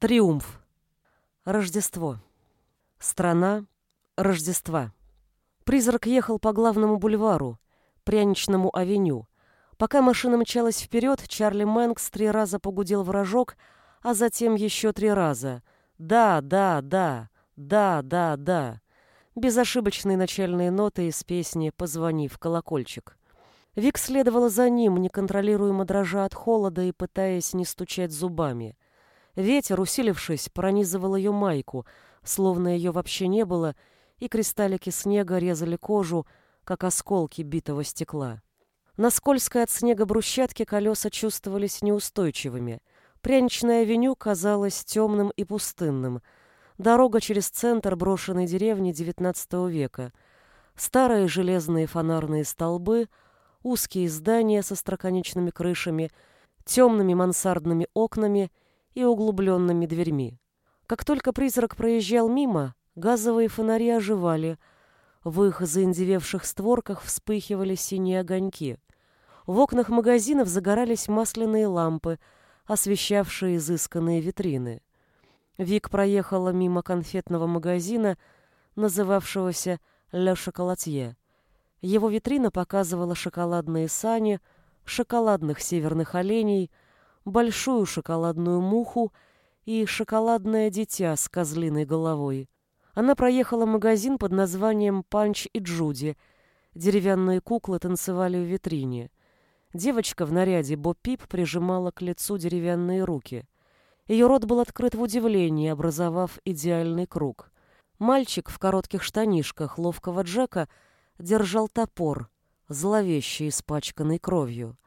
Триумф. Рождество. Страна Рождества. Призрак ехал по главному бульвару, пряничному авеню. Пока машина мчалась вперед, Чарли Мэнкс три раза погудел в рожок, а затем еще три раза. «Да, да, да, да, да, да». Безошибочные начальные ноты из песни «Позвони в колокольчик». Вик следовала за ним, неконтролируемо дрожа от холода и пытаясь не стучать зубами. Ветер, усилившись, пронизывал ее майку, словно ее вообще не было, и кристаллики снега резали кожу, как осколки битого стекла. На скользкой от снега брусчатке колеса чувствовались неустойчивыми. Пряничная авеню казалась темным и пустынным. Дорога через центр брошенной деревни XIX века. Старые железные фонарные столбы, узкие здания со строконечными крышами, темными мансардными окнами — и углубленными дверьми. Как только призрак проезжал мимо, газовые фонари оживали, в их заиндевевших створках вспыхивали синие огоньки. В окнах магазинов загорались масляные лампы, освещавшие изысканные витрины. Вик проехала мимо конфетного магазина, называвшегося «Ля Шоколатье». Его витрина показывала шоколадные сани, шоколадных северных оленей — большую шоколадную муху и шоколадное дитя с козлиной головой. Она проехала магазин под названием «Панч и Джуди». Деревянные куклы танцевали в витрине. Девочка в наряде Бо Пип прижимала к лицу деревянные руки. Ее рот был открыт в удивлении, образовав идеальный круг. Мальчик в коротких штанишках ловкого Джека держал топор, зловеще испачканный кровью.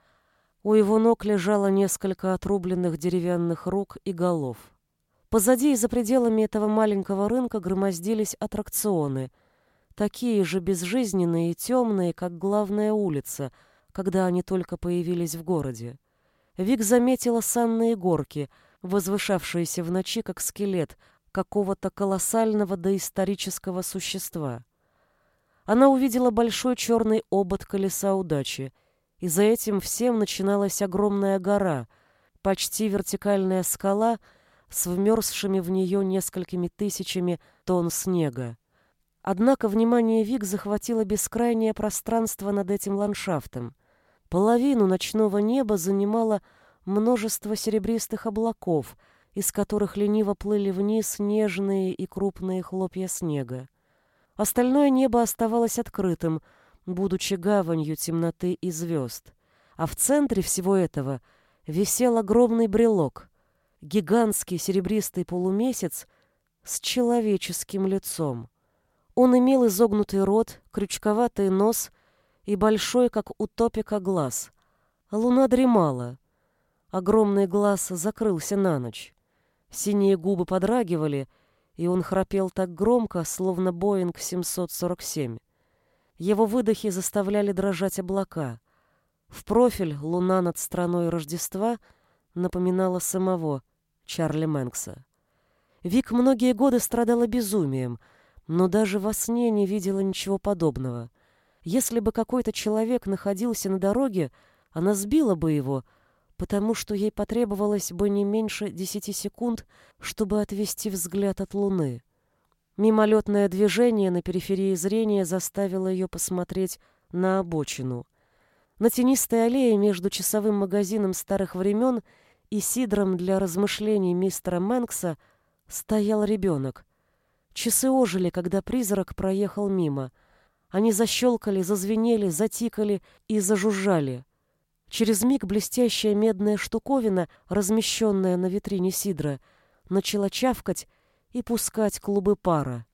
У его ног лежало несколько отрубленных деревянных рук и голов. Позади и за пределами этого маленького рынка громоздились аттракционы, такие же безжизненные и темные, как главная улица, когда они только появились в городе. Вик заметила санные горки, возвышавшиеся в ночи, как скелет какого-то колоссального доисторического существа. Она увидела большой черный обод колеса удачи — и за этим всем начиналась огромная гора, почти вертикальная скала с вмерзшими в нее несколькими тысячами тонн снега. Однако внимание Вик захватило бескрайнее пространство над этим ландшафтом. Половину ночного неба занимало множество серебристых облаков, из которых лениво плыли вниз нежные и крупные хлопья снега. Остальное небо оставалось открытым — будучи гаванью темноты и звезд. А в центре всего этого висел огромный брелок, гигантский серебристый полумесяц с человеческим лицом. Он имел изогнутый рот, крючковатый нос и большой, как у топика, глаз. Луна дремала. Огромный глаз закрылся на ночь. Синие губы подрагивали, и он храпел так громко, словно Боинг 747. Его выдохи заставляли дрожать облака. В профиль луна над страной Рождества напоминала самого Чарли Мэнкса. Вик многие годы страдала безумием, но даже во сне не видела ничего подобного. Если бы какой-то человек находился на дороге, она сбила бы его, потому что ей потребовалось бы не меньше десяти секунд, чтобы отвести взгляд от луны. Мимолетное движение на периферии зрения заставило ее посмотреть на обочину. На тенистой аллее между часовым магазином старых времен и сидром для размышлений мистера Мэнкса стоял ребенок. Часы ожили, когда призрак проехал мимо. Они защелкали, зазвенели, затикали и зажужжали. Через миг блестящая медная штуковина, размещенная на витрине сидра, начала чавкать и пускать клубы пара.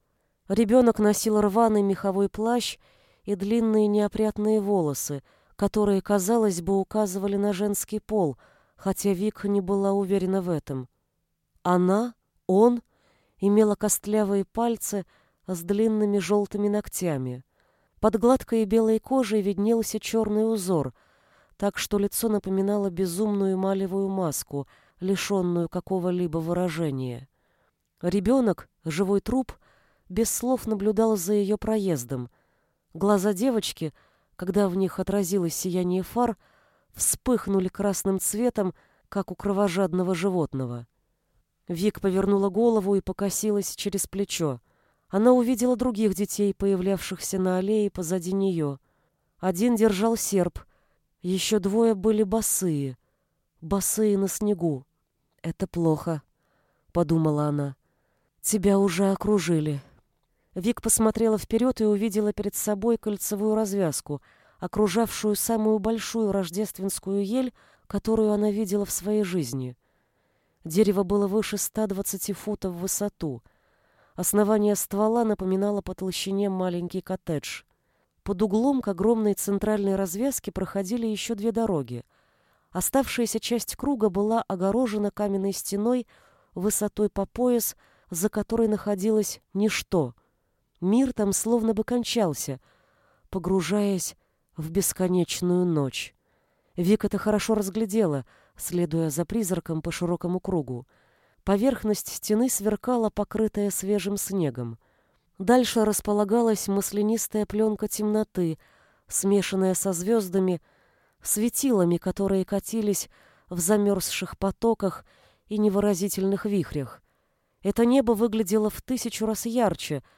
Ребенок носил рваный меховой плащ и длинные неопрятные волосы, которые, казалось бы, указывали на женский пол, хотя Вик не была уверена в этом. Она, он, имела костлявые пальцы с длинными желтыми ногтями. Под гладкой белой кожей виднелся черный узор, так что лицо напоминало безумную эмалевую маску, лишенную какого-либо выражения. Ребенок, живой труп, без слов наблюдал за ее проездом. Глаза девочки, когда в них отразилось сияние фар, вспыхнули красным цветом, как у кровожадного животного. Вик повернула голову и покосилась через плечо. Она увидела других детей, появлявшихся на аллее позади нее. Один держал серп, еще двое были босые, босые на снегу. «Это плохо», — подумала она. «Тебя уже окружили». Вик посмотрела вперед и увидела перед собой кольцевую развязку, окружавшую самую большую рождественскую ель, которую она видела в своей жизни. Дерево было выше 120 футов в высоту. Основание ствола напоминало по толщине маленький коттедж. Под углом к огромной центральной развязке проходили еще две дороги. Оставшаяся часть круга была огорожена каменной стеной высотой по пояс, за которой находилось ничто — Мир там словно бы кончался, погружаясь в бесконечную ночь. Вика это хорошо разглядела, следуя за призраком по широкому кругу. Поверхность стены сверкала, покрытая свежим снегом. Дальше располагалась маслянистая пленка темноты, смешанная со звездами, светилами, которые катились в замерзших потоках и невыразительных вихрях. Это небо выглядело в тысячу раз ярче —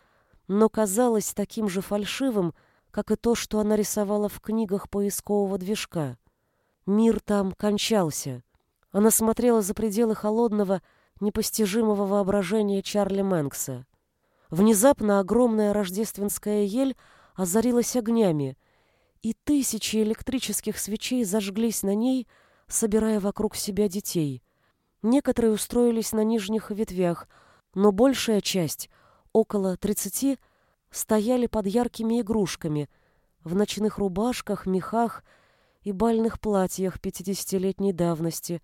но казалось таким же фальшивым, как и то, что она рисовала в книгах поискового движка. Мир там кончался. Она смотрела за пределы холодного, непостижимого воображения Чарли Мэнкса. Внезапно огромная рождественская ель озарилась огнями, и тысячи электрических свечей зажглись на ней, собирая вокруг себя детей. Некоторые устроились на нижних ветвях, но большая часть около тридцати, стояли под яркими игрушками, в ночных рубашках, мехах и бальных платьях пятидесятилетней давности,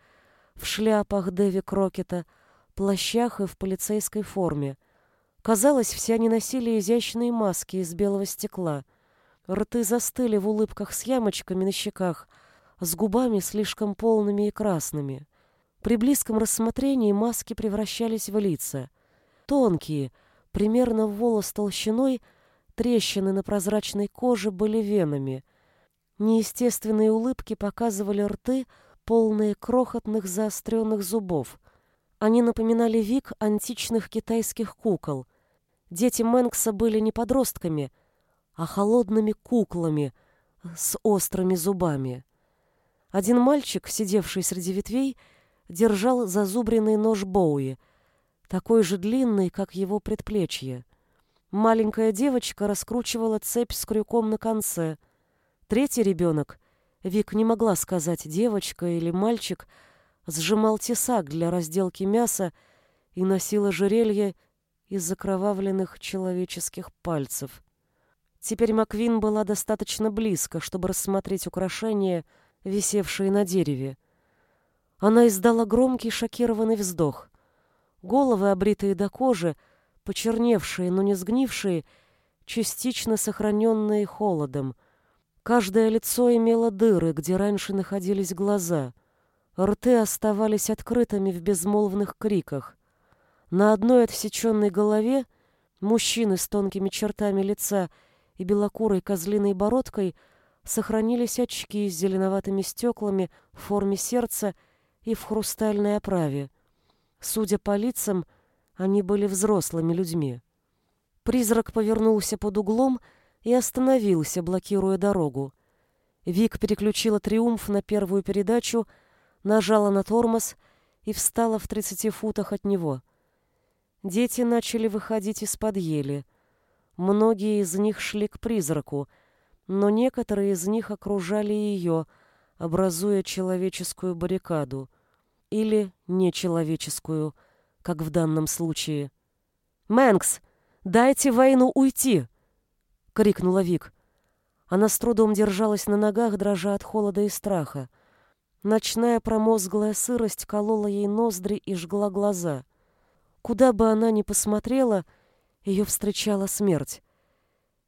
в шляпах Дэви Крокета, плащах и в полицейской форме. Казалось, все они носили изящные маски из белого стекла. Рты застыли в улыбках с ямочками на щеках, с губами слишком полными и красными. При близком рассмотрении маски превращались в лица. Тонкие — Примерно в волос толщиной трещины на прозрачной коже были венами. Неестественные улыбки показывали рты, полные крохотных заостренных зубов. Они напоминали вик античных китайских кукол. Дети Мэнкса были не подростками, а холодными куклами с острыми зубами. Один мальчик, сидевший среди ветвей, держал зазубренный нож Боуи — такой же длинный, как его предплечье. Маленькая девочка раскручивала цепь с крюком на конце. Третий ребенок, Вик не могла сказать, девочка или мальчик, сжимал тесак для разделки мяса и носил ожерелье из закровавленных человеческих пальцев. Теперь Маквин была достаточно близко, чтобы рассмотреть украшения, висевшие на дереве. Она издала громкий шокированный вздох. Головы, обритые до кожи, почерневшие, но не сгнившие, частично сохраненные холодом. Каждое лицо имело дыры, где раньше находились глаза. Рты оставались открытыми в безмолвных криках. На одной отсеченной голове мужчины с тонкими чертами лица и белокурой козлиной бородкой сохранились очки с зеленоватыми стеклами в форме сердца и в хрустальной оправе. Судя по лицам, они были взрослыми людьми. Призрак повернулся под углом и остановился, блокируя дорогу. Вик переключила триумф на первую передачу, нажала на тормоз и встала в 30 футах от него. Дети начали выходить из-под ели. Многие из них шли к призраку, но некоторые из них окружали ее, образуя человеческую баррикаду или нечеловеческую, как в данном случае. «Мэнкс, дайте войну уйти!» — крикнула Вик. Она с трудом держалась на ногах, дрожа от холода и страха. Ночная промозглая сырость колола ей ноздри и жгла глаза. Куда бы она ни посмотрела, ее встречала смерть.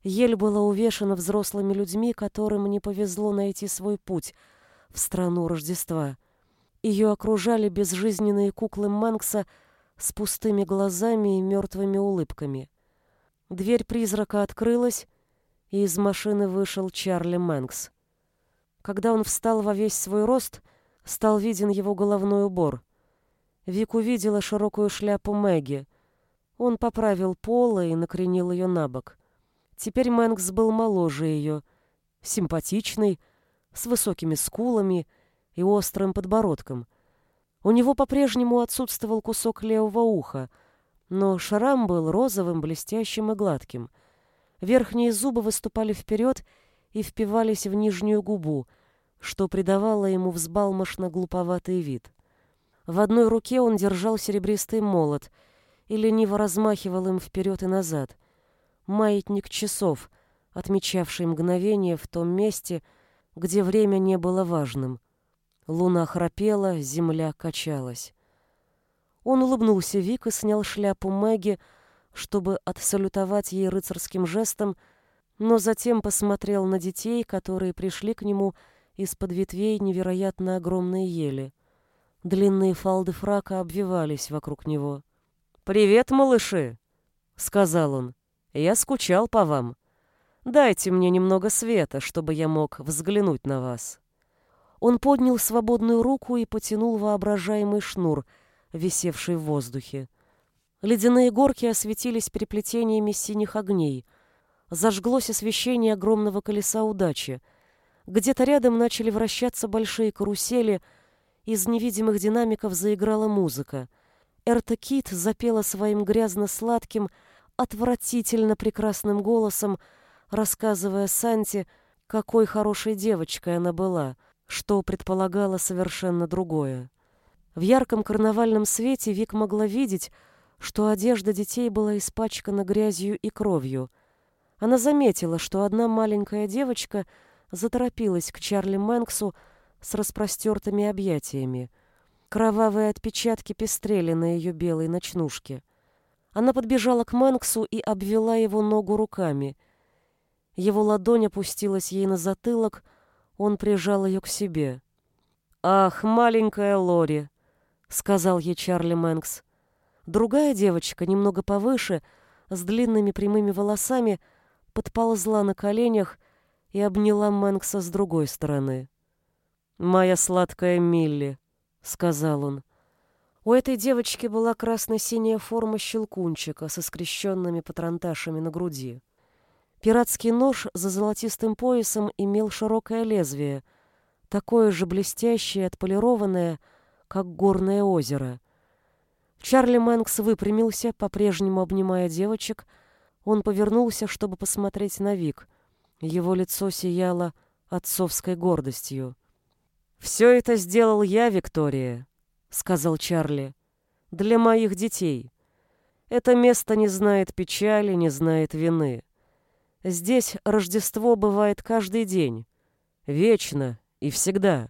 Ель была увешана взрослыми людьми, которым не повезло найти свой путь в страну Рождества. Ее окружали безжизненные куклы Манкса с пустыми глазами и мертвыми улыбками. Дверь призрака открылась, и из машины вышел Чарли Мэнкс. Когда он встал во весь свой рост, стал виден его головной убор. Вик увидела широкую шляпу Мэгги. Он поправил полы и накренил ее на бок. Теперь Мэнкс был моложе ее, симпатичный, с высокими скулами и острым подбородком. У него по-прежнему отсутствовал кусок левого уха, но шрам был розовым, блестящим и гладким. Верхние зубы выступали вперед и впивались в нижнюю губу, что придавало ему взбалмошно-глуповатый вид. В одной руке он держал серебристый молот и лениво размахивал им вперед и назад. Маятник часов, отмечавший мгновение в том месте, где время не было важным. Луна храпела, земля качалась. Он улыбнулся Вик и снял шляпу Мэгги, чтобы отсалютовать ей рыцарским жестом, но затем посмотрел на детей, которые пришли к нему из-под ветвей невероятно огромной ели. Длинные фалды фрака обвивались вокруг него. «Привет, малыши!» — сказал он. «Я скучал по вам. Дайте мне немного света, чтобы я мог взглянуть на вас». Он поднял свободную руку и потянул воображаемый шнур, висевший в воздухе. Ледяные горки осветились переплетениями синих огней. Зажглось освещение огромного колеса удачи. Где-то рядом начали вращаться большие карусели — из невидимых динамиков заиграла музыка. Эрта Кит запела своим грязно-сладким, отвратительно прекрасным голосом, рассказывая Санте, какой хорошей девочкой она была, что предполагало совершенно другое. В ярком карнавальном свете Вик могла видеть, что одежда детей была испачкана грязью и кровью. Она заметила, что одна маленькая девочка заторопилась к Чарли Мэнксу, с распростертыми объятиями. Кровавые отпечатки пестрели на ее белой ночнушке. Она подбежала к Мэнксу и обвела его ногу руками. Его ладонь опустилась ей на затылок, он прижал ее к себе. «Ах, маленькая Лори!» — сказал ей Чарли Мэнкс. Другая девочка, немного повыше, с длинными прямыми волосами, подползла на коленях и обняла Мэнкса с другой стороны. «Моя сладкая Милли», — сказал он. У этой девочки была красно-синяя форма щелкунчика со скрещенными патронташами на груди. Пиратский нож за золотистым поясом имел широкое лезвие, такое же блестящее отполированное, как горное озеро. Чарли Мэнкс выпрямился, по-прежнему обнимая девочек. Он повернулся, чтобы посмотреть на Вик. Его лицо сияло отцовской гордостью. «Все это сделал я, Виктория», — сказал Чарли, — «для моих детей. Это место не знает печали, не знает вины. Здесь Рождество бывает каждый день, вечно и всегда.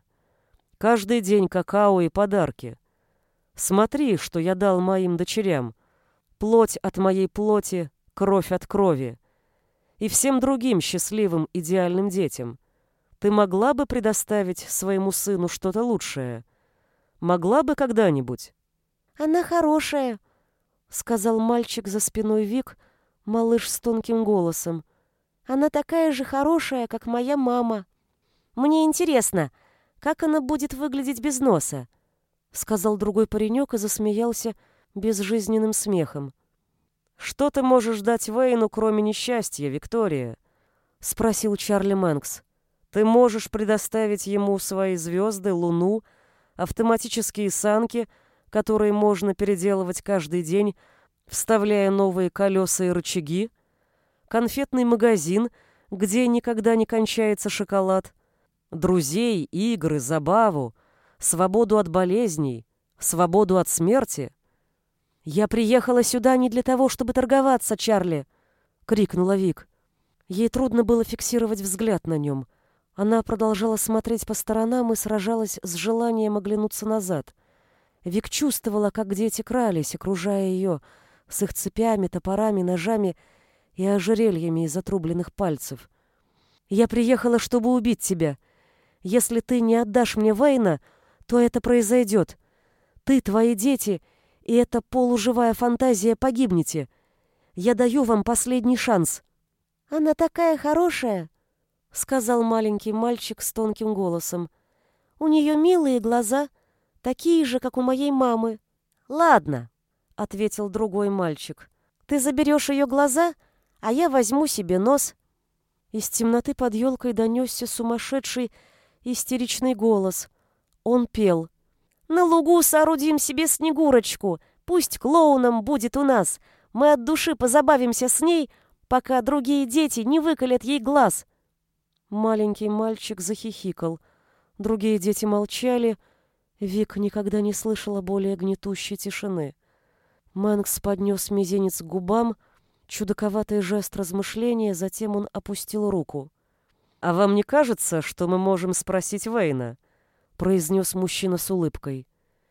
Каждый день какао и подарки. Смотри, что я дал моим дочерям. Плоть от моей плоти, кровь от крови. И всем другим счастливым идеальным детям. Ты могла бы предоставить своему сыну что-то лучшее? Могла бы когда-нибудь?» «Она хорошая», — сказал мальчик за спиной Вик, малыш с тонким голосом. «Она такая же хорошая, как моя мама. Мне интересно, как она будет выглядеть без носа?» — сказал другой паренек и засмеялся безжизненным смехом. «Что ты можешь дать Вейну, кроме несчастья, Виктория?» — спросил Чарли Мэнкс. Ты можешь предоставить ему свои звезды, луну, автоматические санки, которые можно переделывать каждый день, вставляя новые колеса и рычаги, конфетный магазин, где никогда не кончается шоколад, друзей, игры, забаву, свободу от болезней, свободу от смерти. «Я приехала сюда не для того, чтобы торговаться, Чарли!» — крикнула Вик. Ей трудно было фиксировать взгляд на нем — она продолжала смотреть по сторонам и сражалась с желанием оглянуться назад. Вик чувствовала, как дети крались, окружая ее, с их цепями, топорами, ножами и ожерельями из отрубленных пальцев. «Я приехала, чтобы убить тебя. Если ты не отдашь мне Вейна, то это произойдет. Ты, твои дети и эта полуживая фантазия погибнете. Я даю вам последний шанс». «Она такая хорошая», — сказал маленький мальчик с тонким голосом. «У нее милые глаза, такие же, как у моей мамы». «Ладно», — ответил другой мальчик. «Ты заберешь ее глаза, а я возьму себе нос». Из темноты под елкой донесся сумасшедший истеричный голос. Он пел. «На лугу соорудим себе снегурочку, пусть клоуном будет у нас. Мы от души позабавимся с ней, пока другие дети не выколят ей глаз». Маленький мальчик захихикал. Другие дети молчали. Вик никогда не слышала более гнетущей тишины. Мэнкс поднес мизинец к губам, чудаковатый жест размышления, затем он опустил руку. «А вам не кажется, что мы можем спросить Вейна?» — произнес мужчина с улыбкой.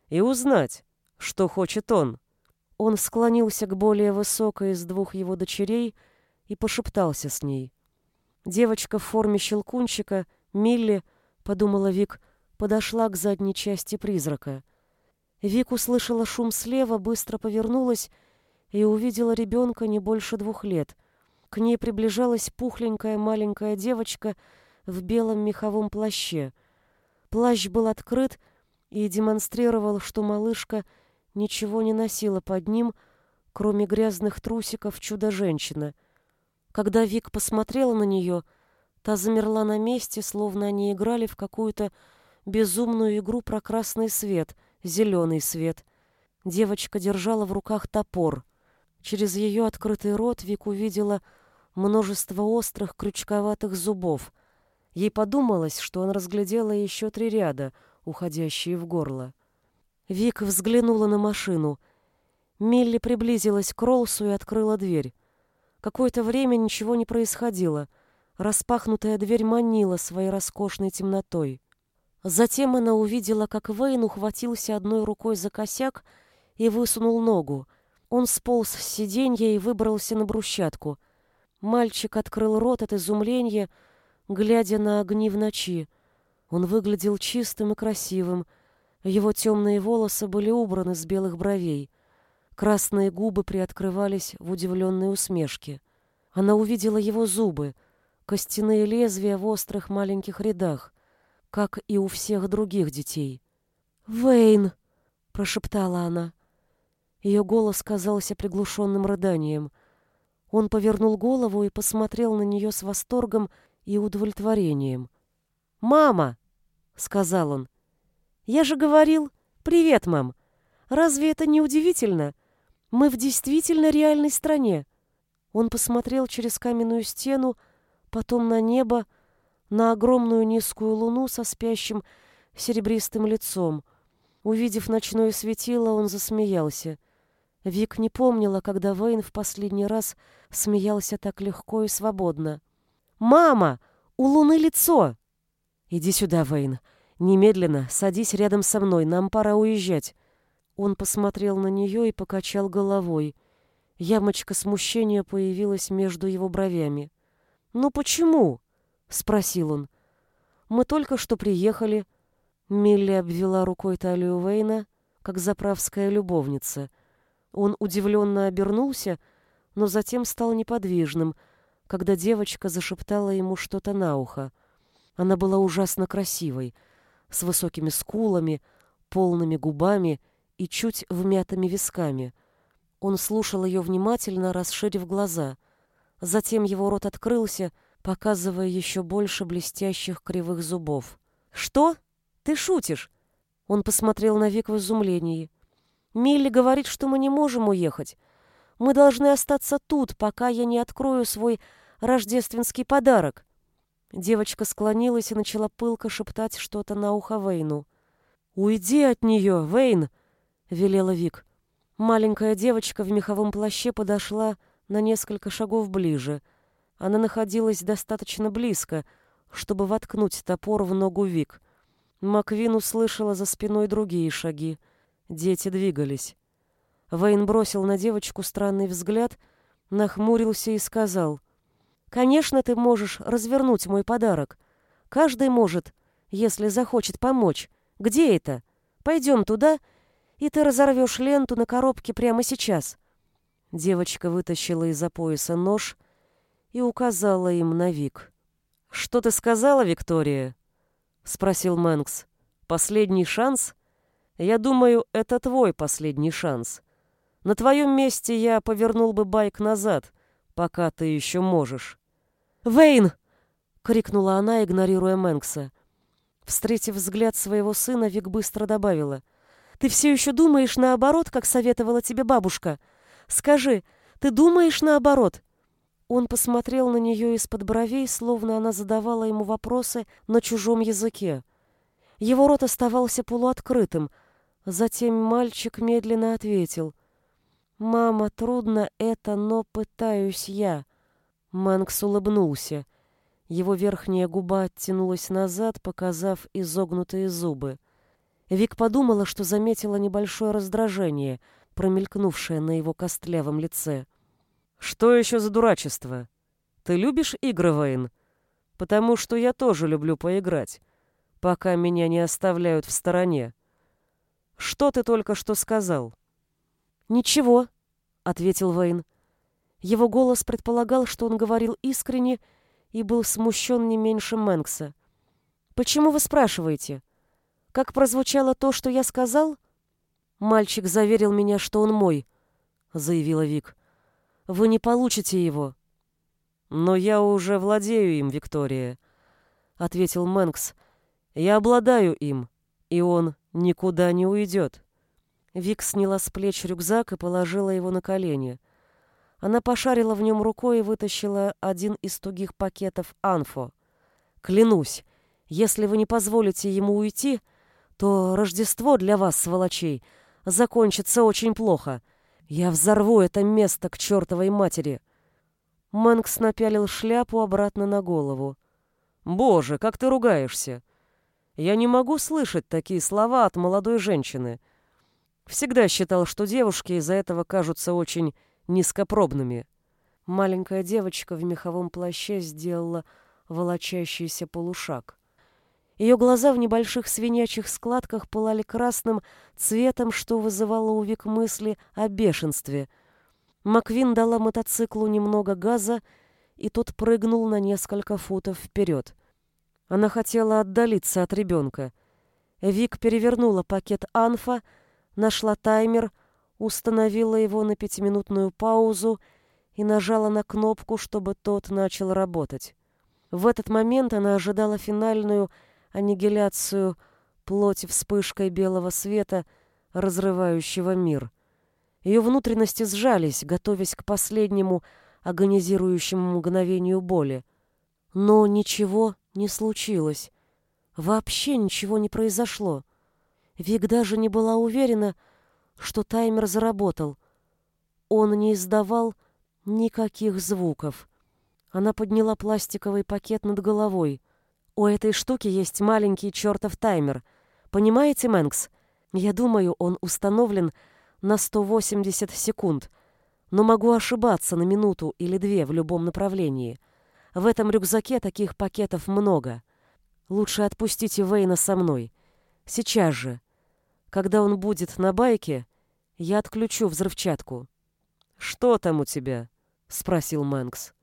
«И узнать, что хочет он». Он склонился к более высокой из двух его дочерей и пошептался с ней. Девочка в форме щелкунчика, Милли, подумала Вик, подошла к задней части призрака. Вик услышала шум слева, быстро повернулась и увидела ребенка не больше двух лет. К ней приближалась пухленькая маленькая девочка в белом меховом плаще. Плащ был открыт и демонстрировал, что малышка ничего не носила под ним, кроме грязных трусиков чудо-женщина. Когда Вик посмотрела на нее, та замерла на месте, словно они играли в какую-то безумную игру про красный свет, зеленый свет. Девочка держала в руках топор. Через ее открытый рот Вик увидела множество острых крючковатых зубов. Ей подумалось, что он разглядела еще три ряда, уходящие в горло. Вик взглянула на машину. Милли приблизилась к Ролсу и открыла дверь. Какое-то время ничего не происходило. Распахнутая дверь манила своей роскошной темнотой. Затем она увидела, как Вейн ухватился одной рукой за косяк и высунул ногу. Он сполз с сиденья и выбрался на брусчатку. Мальчик открыл рот от изумления, глядя на огни в ночи. Он выглядел чистым и красивым, его темные волосы были убраны с белых бровей. Красные губы приоткрывались в удивленной усмешке. Она увидела его зубы, костяные лезвия в острых маленьких рядах, как и у всех других детей. «Вейн!» — прошептала она. Ее голос казался приглушенным рыданием. Он повернул голову и посмотрел на нее с восторгом и удовлетворением. «Мама!» — сказал он. Я же говорил, привет, мам. Разве это не удивительно? Мы в действительно реальной стране. Он посмотрел через каменную стену, потом на небо, на огромную низкую луну со спящим серебристым лицом. Увидев ночное светило, он засмеялся. Вик не помнила, когда Вейн в последний раз смеялся так легко и свободно. «Мама! У луны лицо!» «Иди сюда, Вейн!» «Немедленно садись рядом со мной, нам пора уезжать». Он посмотрел на нее и покачал головой. Ямочка смущения появилась между его бровями. «Ну почему?» — спросил он. «Мы только что приехали». Милли обвела рукой талию Вейна, как заправская любовница. Он удивленно обернулся, но затем стал неподвижным, когда девочка зашептала ему что-то на ухо. Она была ужасно красивой — с высокими скулами, полными губами и чуть вмятыми висками. Он слушал ее внимательно, расширив глаза. Затем его рот открылся, показывая еще больше блестящих кривых зубов. «Что? Ты шутишь?» Он посмотрел на Вик в изумлении. «Милли говорит, что мы не можем уехать. Мы должны остаться тут, пока я не открою свой рождественский подарок. Девочка склонилась и начала пылко шептать что-то на ухо Вейну. «Уйди от нее, Вейн!» — велела Вик. Маленькая девочка в меховом плаще подошла на несколько шагов ближе. Она находилась достаточно близко, чтобы воткнуть топор в ногу Вик. Маквин услышала за спиной другие шаги. Дети двигались. Вейн бросил на девочку странный взгляд, нахмурился и сказал — Конечно, ты можешь развернуть мой подарок. Каждый может, если захочет помочь. Где это? Пойдем туда, и ты разорвешь ленту на коробке прямо сейчас. Девочка вытащила из-за пояса нож и указала им на Вик. «Что ты сказала, Виктория?» — спросил Мэнкс. «Последний шанс?» Я думаю, это твой последний шанс. На твоем месте я повернул бы байк назад, пока ты еще можешь. «Вейн!» — крикнула она, игнорируя Мэнкса. Встретив взгляд своего сына, Вик быстро добавила. «Ты все еще думаешь наоборот, как советовала тебе бабушка? Скажи, ты думаешь наоборот?» Он посмотрел на нее из-под бровей, словно она задавала ему вопросы на чужом языке. Его рот оставался полуоткрытым. Затем мальчик медленно ответил. «Мама, трудно это, но пытаюсь я». Мэнкс улыбнулся. Его верхняя губа оттянулась назад, показав изогнутые зубы. Вик подумала, что заметила небольшое раздражение, промелькнувшее на его костлявом лице. «Что еще за дурачество? Ты любишь игры, Вейн? Потому что я тоже люблю поиграть, пока меня не оставляют в стороне. Что ты только что сказал?» «Ничего», — ответил Вейн. Его голос предполагал, что он говорил искренне и был смущен не меньше Мэнкса. «Почему вы спрашиваете? Как прозвучало то, что я сказал?» «Мальчик заверил меня, что он мой», — заявила Вик. «Вы не получите его». «Но я уже владею им, Виктория», — ответил Мэнкс. «Я обладаю им, и он никуда не уйдет». Вик сняла с плеч рюкзак и положила его на колени. Она пошарила в нем рукой и вытащила один из тугих пакетов «Анфо». «Клянусь, если вы не позволите ему уйти, то Рождество для вас, сволочей, закончится очень плохо. Я взорву это место к чертовой матери». Мэнкс напялил шляпу обратно на голову. «Боже, как ты ругаешься! Я не могу слышать такие слова от молодой женщины. Всегда считал, что девушки из-за этого кажутся очень низкопробными. Маленькая девочка в меховом плаще сделала волочащийся полушаг. Ее глаза в небольших свинячьих складках пылали красным цветом, что вызывало у Вик мысли о бешенстве. Маквин дала мотоциклу немного газа, и тот прыгнул на несколько футов вперед. Она хотела отдалиться от ребенка. Вик перевернула пакет анфа, нашла таймер — установила его на пятиминутную паузу и нажала на кнопку, чтобы тот начал работать. В этот момент она ожидала финальную аннигиляцию плоти вспышкой белого света, разрывающего мир. Ее внутренности сжались, готовясь к последнему агонизирующему мгновению боли. Но ничего не случилось. Вообще ничего не произошло. Вик даже не была уверена, что таймер заработал. Он не издавал никаких звуков. Она подняла пластиковый пакет над головой. У этой штуки есть маленький чертов таймер. Понимаете, Мэнкс? Я думаю, он установлен на 180 секунд, но могу ошибаться на минуту или две в любом направлении. В этом рюкзаке таких пакетов много. Лучше отпустите Вейна со мной. Сейчас же. Когда он будет на байке, я отключу взрывчатку. «Что там у тебя?» — спросил Мэнкс.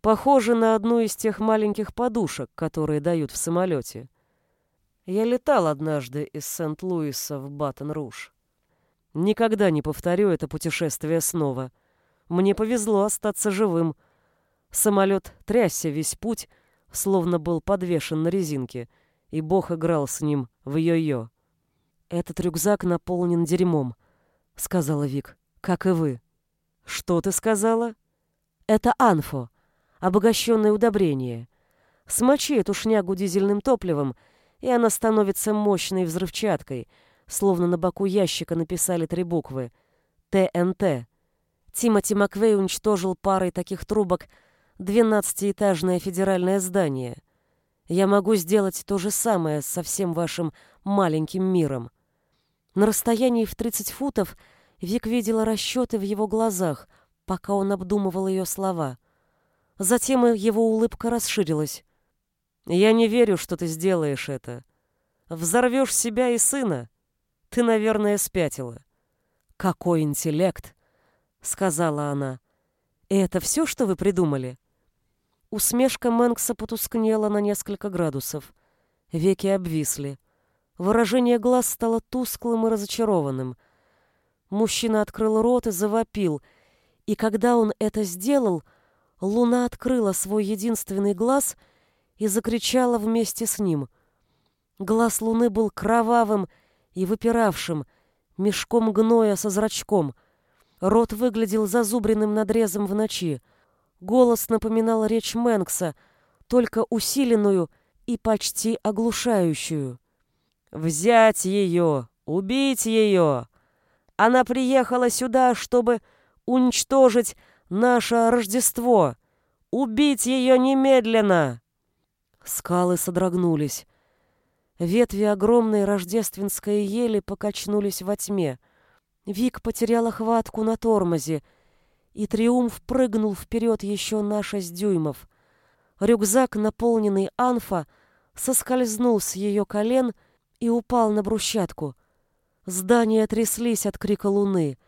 «Похоже на одну из тех маленьких подушек, которые дают в самолете. Я летал однажды из Сент-Луиса в Батон-Руж. Никогда не повторю это путешествие снова. Мне повезло остаться живым. Самолет трясся весь путь, словно был подвешен на резинке, и Бог играл с ним в йо-йо. Этот рюкзак наполнен дерьмом, сказала Вик, как и вы. Что ты сказала? Это анфо, обогащенное удобрение. Смочи эту шнягу дизельным топливом, и она становится мощной взрывчаткой, словно на боку ящика написали три буквы ТНТ. Тимоти Маквей уничтожил парой таких трубок двенадцатиэтажное федеральное здание. Я могу сделать то же самое со всем вашим маленьким миром. На расстоянии в 30 футов Вик видела расчеты в его глазах, пока он обдумывал ее слова. Затем его улыбка расширилась. «Я не верю, что ты сделаешь это. Взорвешь себя и сына. Ты, наверное, спятила». «Какой интеллект!» — сказала она. «И это все, что вы придумали?» Усмешка Мэнкса потускнела на несколько градусов. Веки обвисли. Выражение глаз стало тусклым и разочарованным. Мужчина открыл рот и завопил, и когда он это сделал, луна открыла свой единственный глаз и закричала вместе с ним. Глаз луны был кровавым и выпиравшим, мешком гноя со зрачком. Рот выглядел зазубренным надрезом в ночи. Голос напоминал речь Мэнкса, только усиленную и почти оглушающую. «Взять ее! Убить ее! Она приехала сюда, чтобы уничтожить наше Рождество! Убить ее немедленно!» Скалы содрогнулись. Ветви огромной рождественской ели покачнулись во тьме. Вик потеряла хватку на тормозе, и Триумф прыгнул вперед еще на шесть дюймов. Рюкзак, наполненный анфа, соскользнул с ее колен и упал на брусчатку. Здания тряслись от крика луны.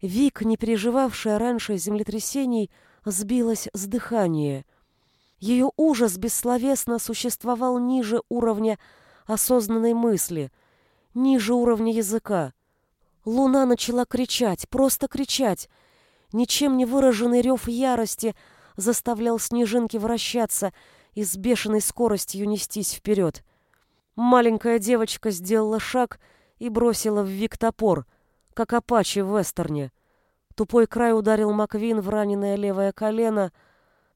Вик, не переживавшая раньше землетрясений, сбилась с дыхания. Ее ужас бессловесно существовал ниже уровня осознанной мысли, ниже уровня языка. Луна начала кричать, просто кричать. Ничем не выраженный рев ярости заставлял снежинки вращаться и с бешеной скоростью нестись вперед. Маленькая девочка сделала шаг и бросила в Вик топор, как апачи в вестерне. Тупой край ударил Маквин в раненое левое колено.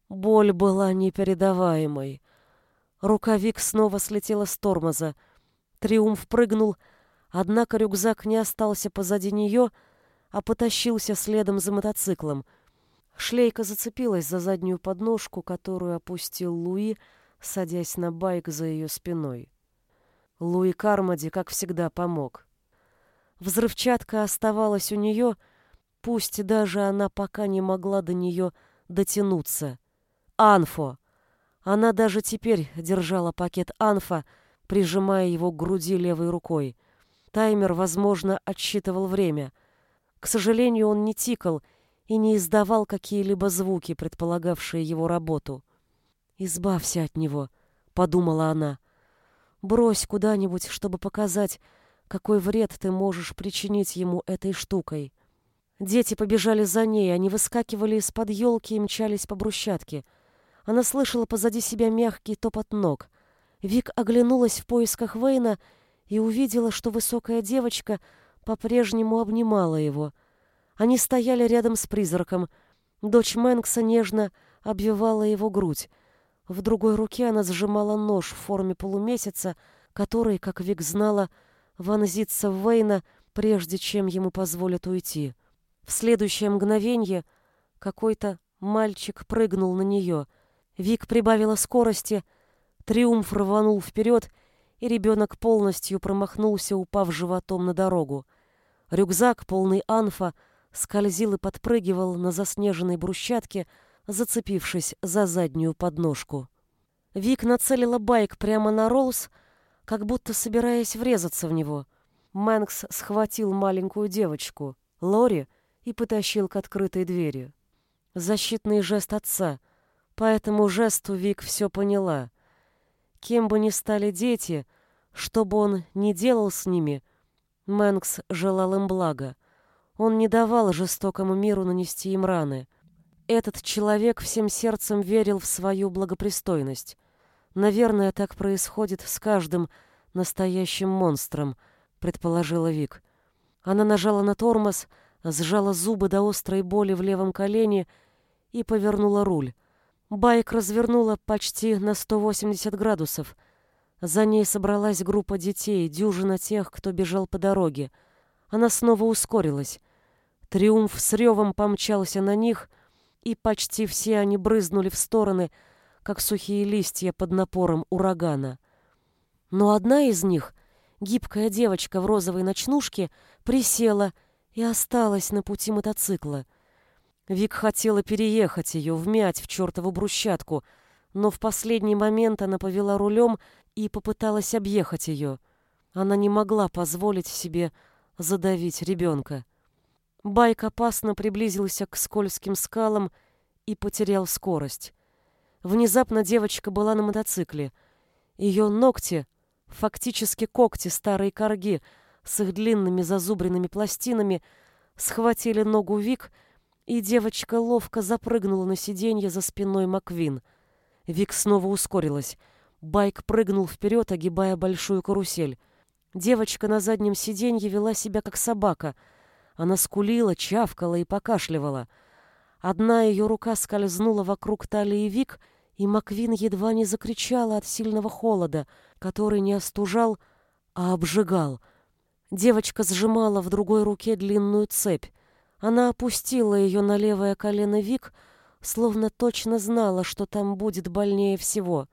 Боль была непередаваемой. Рука Вик снова слетела с тормоза. Триумф прыгнул, однако рюкзак не остался позади нее, а потащился следом за мотоциклом. Шлейка зацепилась за заднюю подножку, которую опустил Луи, садясь на байк за ее спиной. Луи Кармоди, как всегда, помог. Взрывчатка оставалась у нее, пусть даже она пока не могла до нее дотянуться. «Анфо!» Она даже теперь держала пакет Анфа, прижимая его к груди левой рукой. Таймер, возможно, отсчитывал время. К сожалению, он не тикал и не издавал какие-либо звуки, предполагавшие его работу. «Избавься от него», — подумала она. «Брось куда-нибудь, чтобы показать, какой вред ты можешь причинить ему этой штукой». Дети побежали за ней, они выскакивали из-под елки и мчались по брусчатке — она слышала позади себя мягкий топот ног. Вик оглянулась в поисках Вейна и увидела, что высокая девочка по-прежнему обнимала его. Они стояли рядом с призраком. Дочь Мэнкса нежно обвивала его грудь. В другой руке она сжимала нож в форме полумесяца, который, как Вик знала, вонзится в Вейна, прежде чем ему позволят уйти. В следующее мгновение какой-то мальчик прыгнул на нее — Вик прибавила скорости, триумф рванул вперед, и ребенок полностью промахнулся, упав животом на дорогу. Рюкзак, полный анфа, скользил и подпрыгивал на заснеженной брусчатке, зацепившись за заднюю подножку. Вик нацелила байк прямо на Роуз, как будто собираясь врезаться в него. Мэнкс схватил маленькую девочку, Лори, и потащил к открытой двери. Защитный жест отца — по этому жесту Вик все поняла. Кем бы ни стали дети, что бы он ни делал с ними, Мэнкс желал им блага. Он не давал жестокому миру нанести им раны. Этот человек всем сердцем верил в свою благопристойность. Наверное, так происходит с каждым настоящим монстром, предположила Вик. Она нажала на тормоз, сжала зубы до острой боли в левом колене и повернула руль. Байк развернула почти на 180 градусов. За ней собралась группа детей, дюжина тех, кто бежал по дороге. Она снова ускорилась. Триумф с ревом помчался на них, и почти все они брызнули в стороны, как сухие листья под напором урагана. Но одна из них, гибкая девочка в розовой ночнушке, присела и осталась на пути мотоцикла — Вик хотела переехать ее, вмять в чертову брусчатку, но в последний момент она повела рулем и попыталась объехать ее. Она не могла позволить себе задавить ребенка. Байк опасно приблизился к скользким скалам и потерял скорость. Внезапно девочка была на мотоцикле. Ее ногти, Фактически когти старой корги с их длинными зазубренными пластинами схватили ногу Вик, и девочка ловко запрыгнула на сиденье за спиной Маквин. Вик снова ускорилась. Байк прыгнул вперед, огибая большую карусель. Девочка на заднем сиденье вела себя как собака. Она скулила, чавкала и покашливала. Одна ее рука скользнула вокруг талии Вик, и Маквин едва не закричала от сильного холода, который не остужал, а обжигал. Девочка сжимала в другой руке длинную цепь. Она опустила ее на левое колено Вик, словно точно знала, что там будет больнее всего.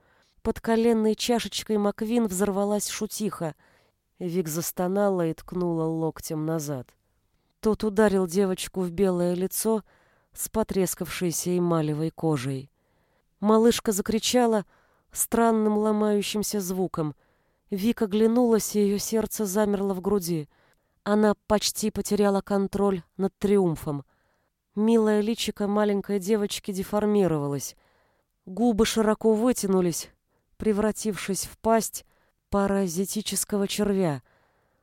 Под коленной чашечкой Маквин взорвалась шутиха. Вик застонала и ткнула локтем назад. Тот ударил девочку в белое лицо с потрескавшейся эмалевой кожей. Малышка закричала странным ломающимся звуком. Вика оглянулась, и ее сердце замерло в груди. Она почти потеряла контроль над триумфом. Милое личико маленькой девочки деформировалось. Губы широко вытянулись, превратившись в пасть паразитического червя,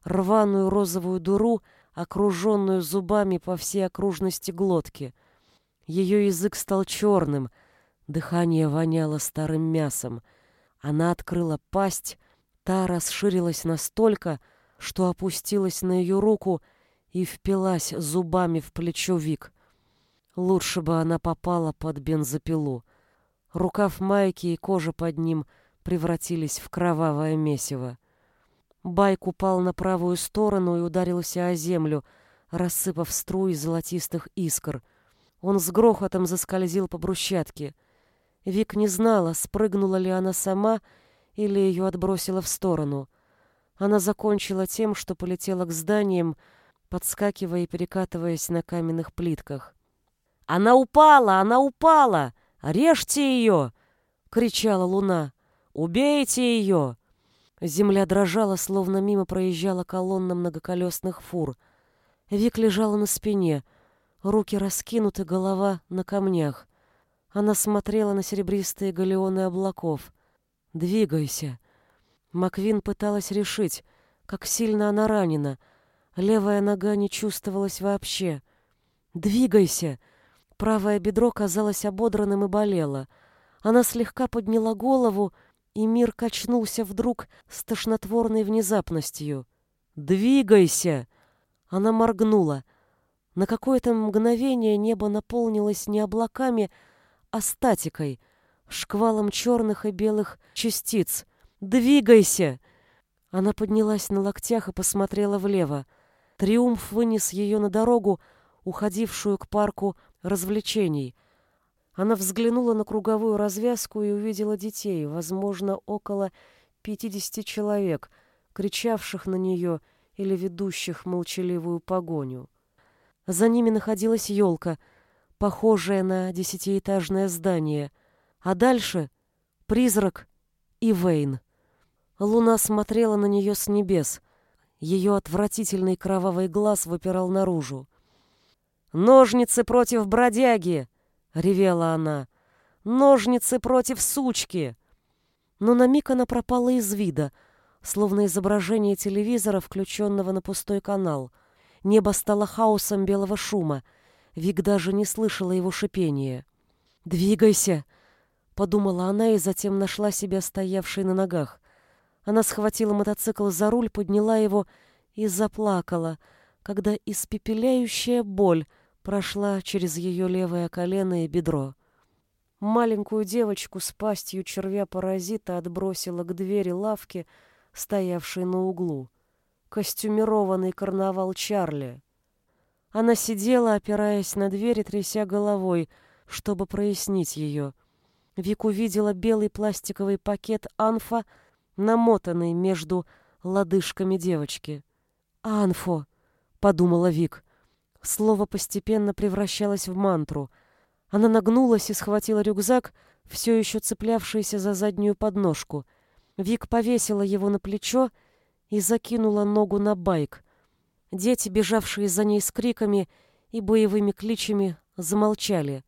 рваную розовую дуру, окруженную зубами по всей окружности глотки. Ее язык стал черным — Дыхание воняло старым мясом. Она открыла пасть, та расширилась настолько, что опустилась на ее руку и впилась зубами в плечо Вик. Лучше бы она попала под бензопилу. Рукав майки и кожа под ним превратились в кровавое месиво. Байк упал на правую сторону и ударился о землю, рассыпав струи золотистых искр. Он с грохотом заскользил по брусчатке. Вик не знала, спрыгнула ли она сама или ее отбросила в сторону. Она закончила тем, что полетела к зданиям, подскакивая и перекатываясь на каменных плитках. «Она упала! Она упала! Режьте ее!» — кричала луна. «Убейте ее!» Земля дрожала, словно мимо проезжала колонна многоколесных фур. Вик лежала на спине, руки раскинуты, голова на камнях. Она смотрела на серебристые галеоны облаков. «Двигайся!» Маквин пыталась решить, как сильно она ранена. Левая нога не чувствовалась вообще. «Двигайся!» Правое бедро казалось ободранным и болело. Она слегка подняла голову, и мир качнулся вдруг с тошнотворной внезапностью. «Двигайся!» Она моргнула. На какое-то мгновение небо наполнилось не облаками, а статикой, шквалом черных и белых частиц. «Двигайся!» Она поднялась на локтях и посмотрела влево. Триумф вынес ее на дорогу, уходившую к парку развлечений. Она взглянула на круговую развязку и увидела детей, возможно, около пятидесяти человек, кричавших на нее или ведущих молчаливую погоню. За ними находилась елка — похожее на десятиэтажное здание, а дальше — призрак и Вейн. Луна смотрела на нее с небес. Ее отвратительный кровавый глаз выпирал наружу. «Ножницы против бродяги!» — ревела она. «Ножницы против сучки!» Но на миг она пропала из вида, словно изображение телевизора, включенного на пустой канал. Небо стало хаосом белого шума — Вик даже не слышала его шипения. «Двигайся!» — подумала она и затем нашла себя стоявшей на ногах. Она схватила мотоцикл за руль, подняла его и заплакала, когда испепеляющая боль прошла через ее левое колено и бедро. Маленькую девочку с пастью червя-паразита отбросила к двери лавки, стоявшей на углу. Костюмированный карнавал Чарли. Она сидела, опираясь на дверь и тряся головой, чтобы прояснить ее. Вик увидела белый пластиковый пакет «Анфа», намотанный между лодыжками девочки. «Анфо», — подумала Вик. Слово постепенно превращалось в мантру. Она нагнулась и схватила рюкзак, все еще цеплявшийся за заднюю подножку. Вик повесила его на плечо и закинула ногу на байк — Дети, бежавшие за ней с криками и боевыми кличами, замолчали.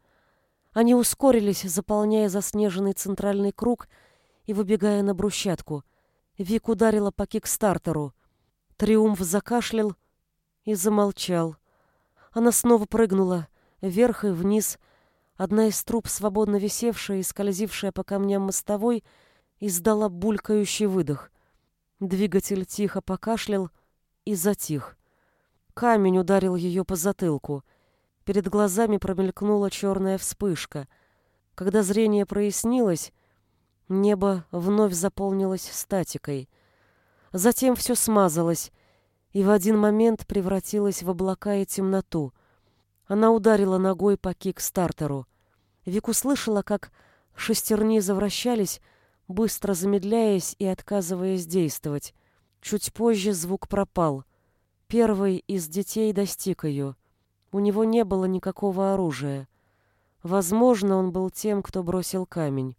Они ускорились, заполняя заснеженный центральный круг и выбегая на брусчатку. Вик ударила по кикстартеру. Триумф закашлял и замолчал. Она снова прыгнула, вверх и вниз. Одна из труб, свободно висевшая и скользившая по камням мостовой, издала булькающий выдох. Двигатель тихо покашлял и затих. Камень ударил ее по затылку. Перед глазами промелькнула черная вспышка. Когда зрение прояснилось, небо вновь заполнилось статикой. Затем все смазалось и в один момент превратилось в облака и темноту. Она ударила ногой по кик-стартеру. Вик услышала, как шестерни завращались, быстро замедляясь и отказываясь действовать. Чуть позже звук пропал. Первый из детей достиг ее. У него не было никакого оружия. Возможно, он был тем, кто бросил камень.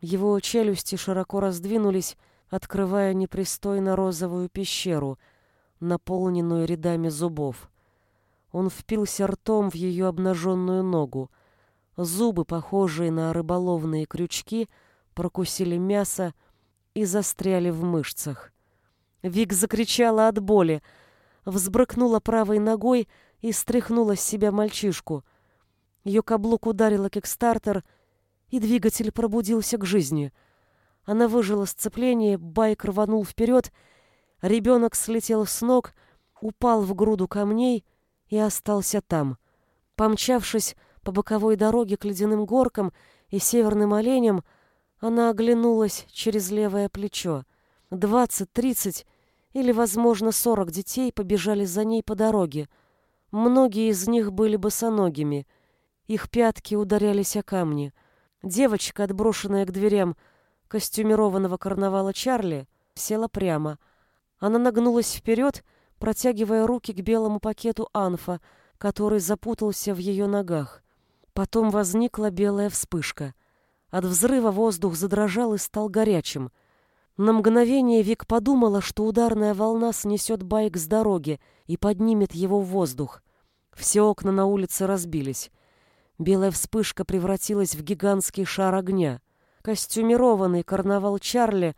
Его челюсти широко раздвинулись, открывая непристойно розовую пещеру, наполненную рядами зубов. Он впился ртом в ее обнаженную ногу. Зубы, похожие на рыболовные крючки, — прокусили мясо и застряли в мышцах. Вик закричала от боли, взбрыкнула правой ногой и стряхнула с себя мальчишку. Ее каблук ударила кикстартер, и двигатель пробудился к жизни. Она выжила сцепление, байк рванул вперед, ребенок слетел с ног, упал в груду камней и остался там. Помчавшись по боковой дороге к ледяным горкам и северным оленям, она оглянулась через левое плечо. Двадцать, тридцать или, возможно, сорок детей побежали за ней по дороге. Многие из них были босоногими. Их пятки ударялись о камни. Девочка, отброшенная к дверям костюмированного карнавала Чарли, села прямо. Она нагнулась вперед, протягивая руки к белому пакету анфа, который запутался в ее ногах. Потом возникла белая вспышка. От взрыва воздух задрожал и стал горячим. На мгновение Вик подумала, что ударная волна снесет байк с дороги и поднимет его в воздух. Все окна на улице разбились. Белая вспышка превратилась в гигантский шар огня. Костюмированный карнавал Чарли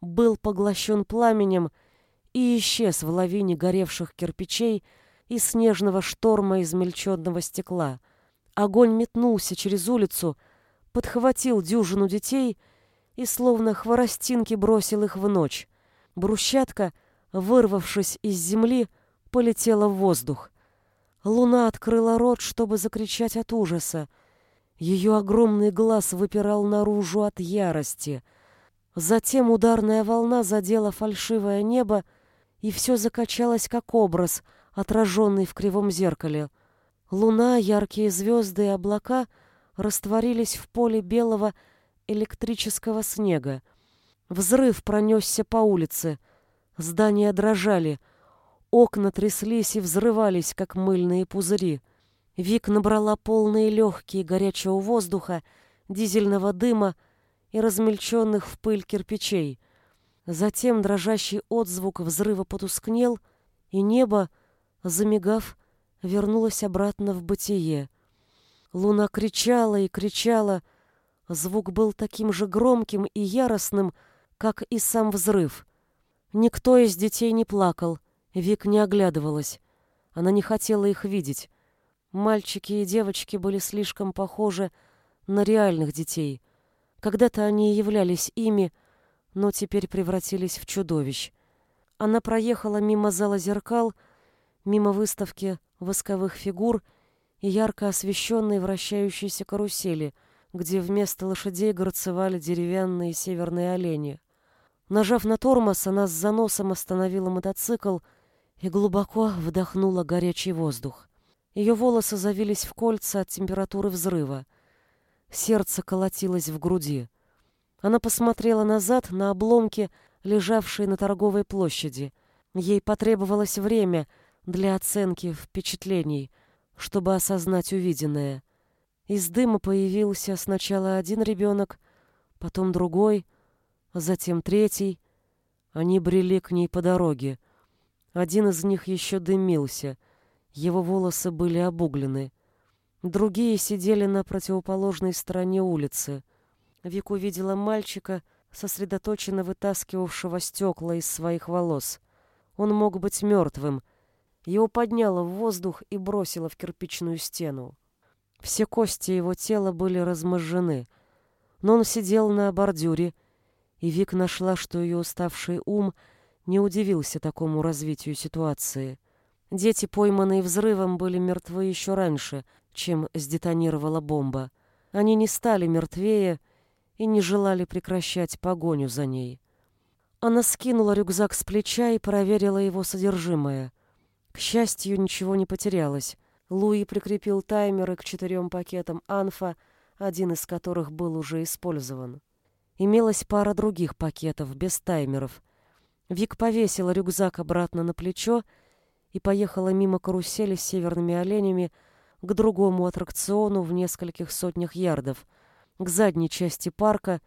был поглощен пламенем и исчез в лавине горевших кирпичей и снежного шторма измельченного стекла. Огонь метнулся через улицу, подхватил дюжину детей и словно хворостинки бросил их в ночь. Брусчатка, вырвавшись из земли, полетела в воздух. Луна открыла рот, чтобы закричать от ужаса. Ее огромный глаз выпирал наружу от ярости. Затем ударная волна задела фальшивое небо, и все закачалось как образ, отраженный в кривом зеркале. Луна, яркие звезды и облака — растворились в поле белого электрического снега. Взрыв пронесся по улице. Здания дрожали. Окна тряслись и взрывались, как мыльные пузыри. Вик набрала полные легкие горячего воздуха, дизельного дыма и размельченных в пыль кирпичей. Затем дрожащий отзвук взрыва потускнел, и небо, замигав, вернулось обратно в бытие. Луна кричала и кричала. Звук был таким же громким и яростным, как и сам взрыв. Никто из детей не плакал, Вик не оглядывалась. Она не хотела их видеть. Мальчики и девочки были слишком похожи на реальных детей. Когда-то они являлись ими, но теперь превратились в чудовищ. Она проехала мимо зала зеркал, мимо выставки восковых фигур и ярко освещенной вращающейся карусели, где вместо лошадей горцевали деревянные северные олени. Нажав на тормоз, она с заносом остановила мотоцикл и глубоко вдохнула горячий воздух. Ее волосы завились в кольца от температуры взрыва. Сердце колотилось в груди. Она посмотрела назад на обломки, лежавшие на торговой площади. Ей потребовалось время для оценки впечатлений — чтобы осознать увиденное. Из дыма появился сначала один ребенок, потом другой, затем третий. Они брели к ней по дороге. Один из них еще дымился, его волосы были обуглены. Другие сидели на противоположной стороне улицы. Вик увидела мальчика сосредоточенно вытаскивавшего стекла из своих волос. Он мог быть мертвым. Его подняло в воздух и бросило в кирпичную стену. Все кости его тела были разможжены, но он сидел на бордюре, и Вик нашла, что ее уставший ум не удивился такому развитию ситуации. Дети, пойманные взрывом, были мертвы еще раньше, чем сдетонировала бомба. Они не стали мертвее и не желали прекращать погоню за ней. Она скинула рюкзак с плеча и проверила его содержимое. К счастью, ничего не потерялось. Луи прикрепил таймеры к четырем пакетам «Анфа», один из которых был уже использован. Имелась пара других пакетов, без таймеров. Вик повесила рюкзак обратно на плечо и поехала мимо карусели с северными оленями к другому аттракциону в нескольких сотнях ярдов, к задней части парка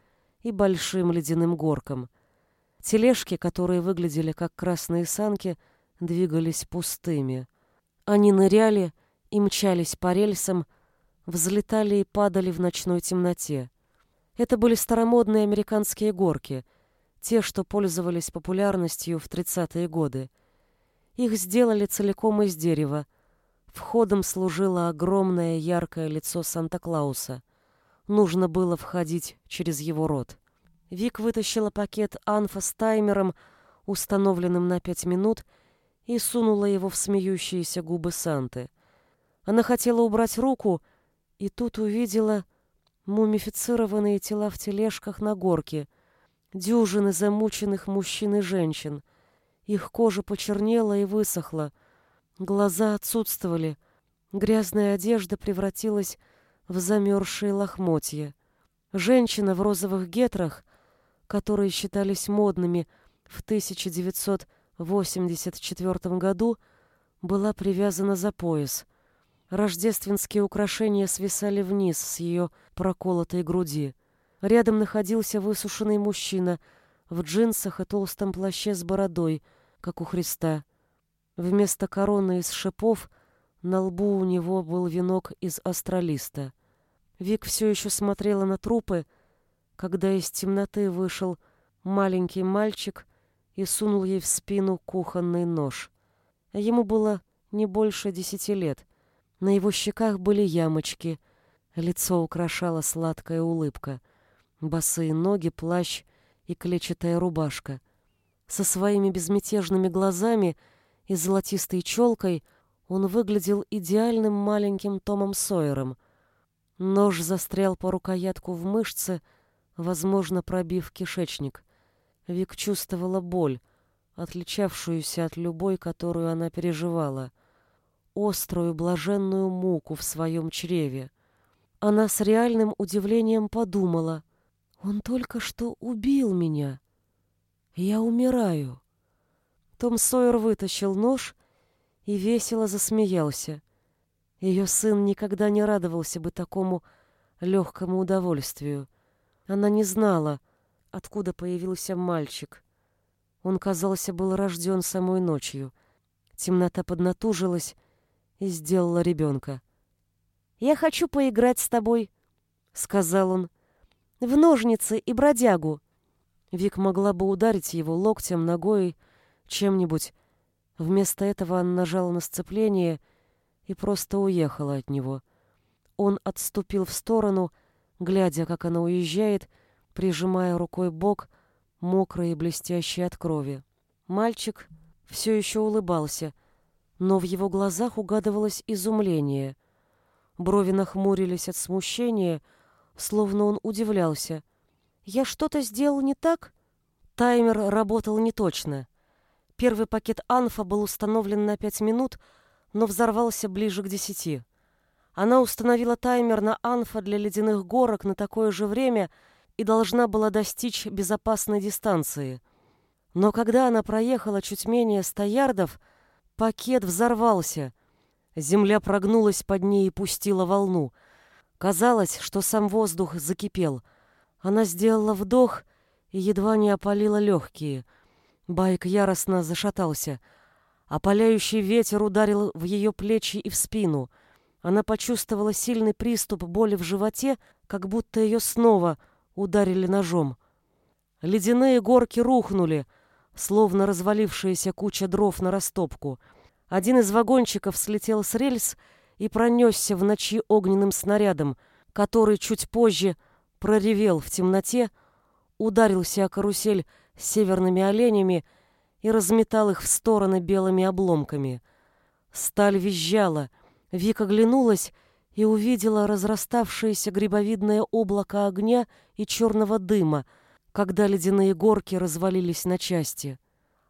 и большим ледяным горкам. Тележки, которые выглядели как красные санки, двигались пустыми. Они ныряли и мчались по рельсам, взлетали и падали в ночной темноте. Это были старомодные американские горки, те, что пользовались популярностью в 30-е годы. Их сделали целиком из дерева. Входом служило огромное яркое лицо Санта-Клауса. Нужно было входить через его рот. Вик вытащила пакет анфа с таймером, установленным на пять минут, и сунула его в смеющиеся губы Санты. Она хотела убрать руку, и тут увидела мумифицированные тела в тележках на горке, дюжины замученных мужчин и женщин. Их кожа почернела и высохла, глаза отсутствовали, грязная одежда превратилась в замерзшие лохмотья. Женщина в розовых гетрах, которые считались модными в 1984 году, была привязана за пояс. Рождественские украшения свисали вниз с ее проколотой груди. Рядом находился высушенный мужчина в джинсах и толстом плаще с бородой, как у Христа. Вместо короны из шипов на лбу у него был венок из астралиста. Вик все еще смотрела на трупы, когда из темноты вышел маленький мальчик и сунул ей в спину кухонный нож. Ему было не больше десяти лет. На его щеках были ямочки, лицо украшала сладкая улыбка, босые ноги, плащ и клетчатая рубашка. Со своими безмятежными глазами и золотистой челкой он выглядел идеальным маленьким Томом Сойером — Нож застрял по рукоятку в мышце, возможно, пробив кишечник. Вик чувствовала боль, отличавшуюся от любой, которую она переживала. Острую, блаженную муку в своем чреве. Она с реальным удивлением подумала. «Он только что убил меня. Я умираю». Том Сойер вытащил нож и весело засмеялся. Ее сын никогда не радовался бы такому легкому удовольствию. Она не знала, откуда появился мальчик. Он, казался, был рожден самой ночью. Темнота поднатужилась и сделала ребенка. «Я хочу поиграть с тобой», — сказал он, — «в ножницы и бродягу». Вик могла бы ударить его локтем, ногой, чем-нибудь. Вместо этого она нажала на сцепление — и просто уехала от него. Он отступил в сторону, глядя, как она уезжает, прижимая рукой бок, мокрый и блестящий от крови. Мальчик все еще улыбался, но в его глазах угадывалось изумление. Брови нахмурились от смущения, словно он удивлялся. «Я что-то сделал не так?» Таймер работал неточно. Первый пакет анфа был установлен на пять минут — но взорвался ближе к десяти. Она установила таймер на Анфа для ледяных горок на такое же время и должна была достичь безопасной дистанции. Но когда она проехала чуть менее ста ярдов, пакет взорвался. Земля прогнулась под ней и пустила волну. Казалось, что сам воздух закипел. Она сделала вдох и едва не опалила легкие. Байк яростно зашатался — Опаляющий ветер ударил в ее плечи и в спину. Она почувствовала сильный приступ боли в животе, как будто ее снова ударили ножом. Ледяные горки рухнули, словно развалившаяся куча дров на растопку. Один из вагончиков слетел с рельс и пронесся в ночи огненным снарядом, который чуть позже проревел в темноте, ударился о карусель с северными оленями и разметал их в стороны белыми обломками. Сталь визжала. Вика оглянулась и увидела разраставшееся грибовидное облако огня и черного дыма, когда ледяные горки развалились на части.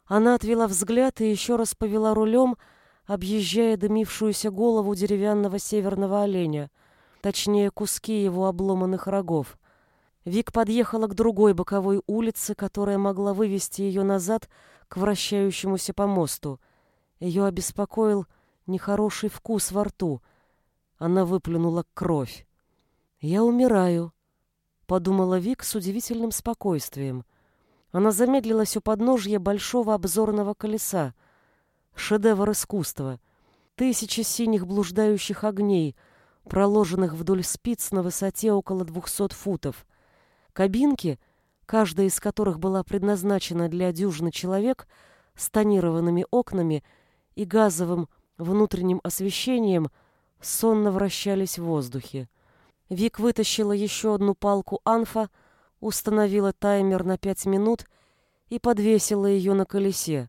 Она отвела взгляд и еще раз повела рулем, объезжая дымившуюся голову деревянного северного оленя, точнее, куски его обломанных рогов. Вик подъехала к другой боковой улице, которая могла вывести ее назад к вращающемуся помосту. Ее обеспокоил нехороший вкус во рту. Она выплюнула кровь. «Я умираю», — подумала Вик с удивительным спокойствием. Она замедлилась у подножья большого обзорного колеса. Шедевр искусства. Тысячи синих блуждающих огней, проложенных вдоль спиц на высоте около двухсот футов. Кабинки, каждая из которых была предназначена для дюжины человек, с тонированными окнами и газовым внутренним освещением, сонно вращались в воздухе. Вик вытащила еще одну палку анфа, установила таймер на пять минут и подвесила ее на колесе.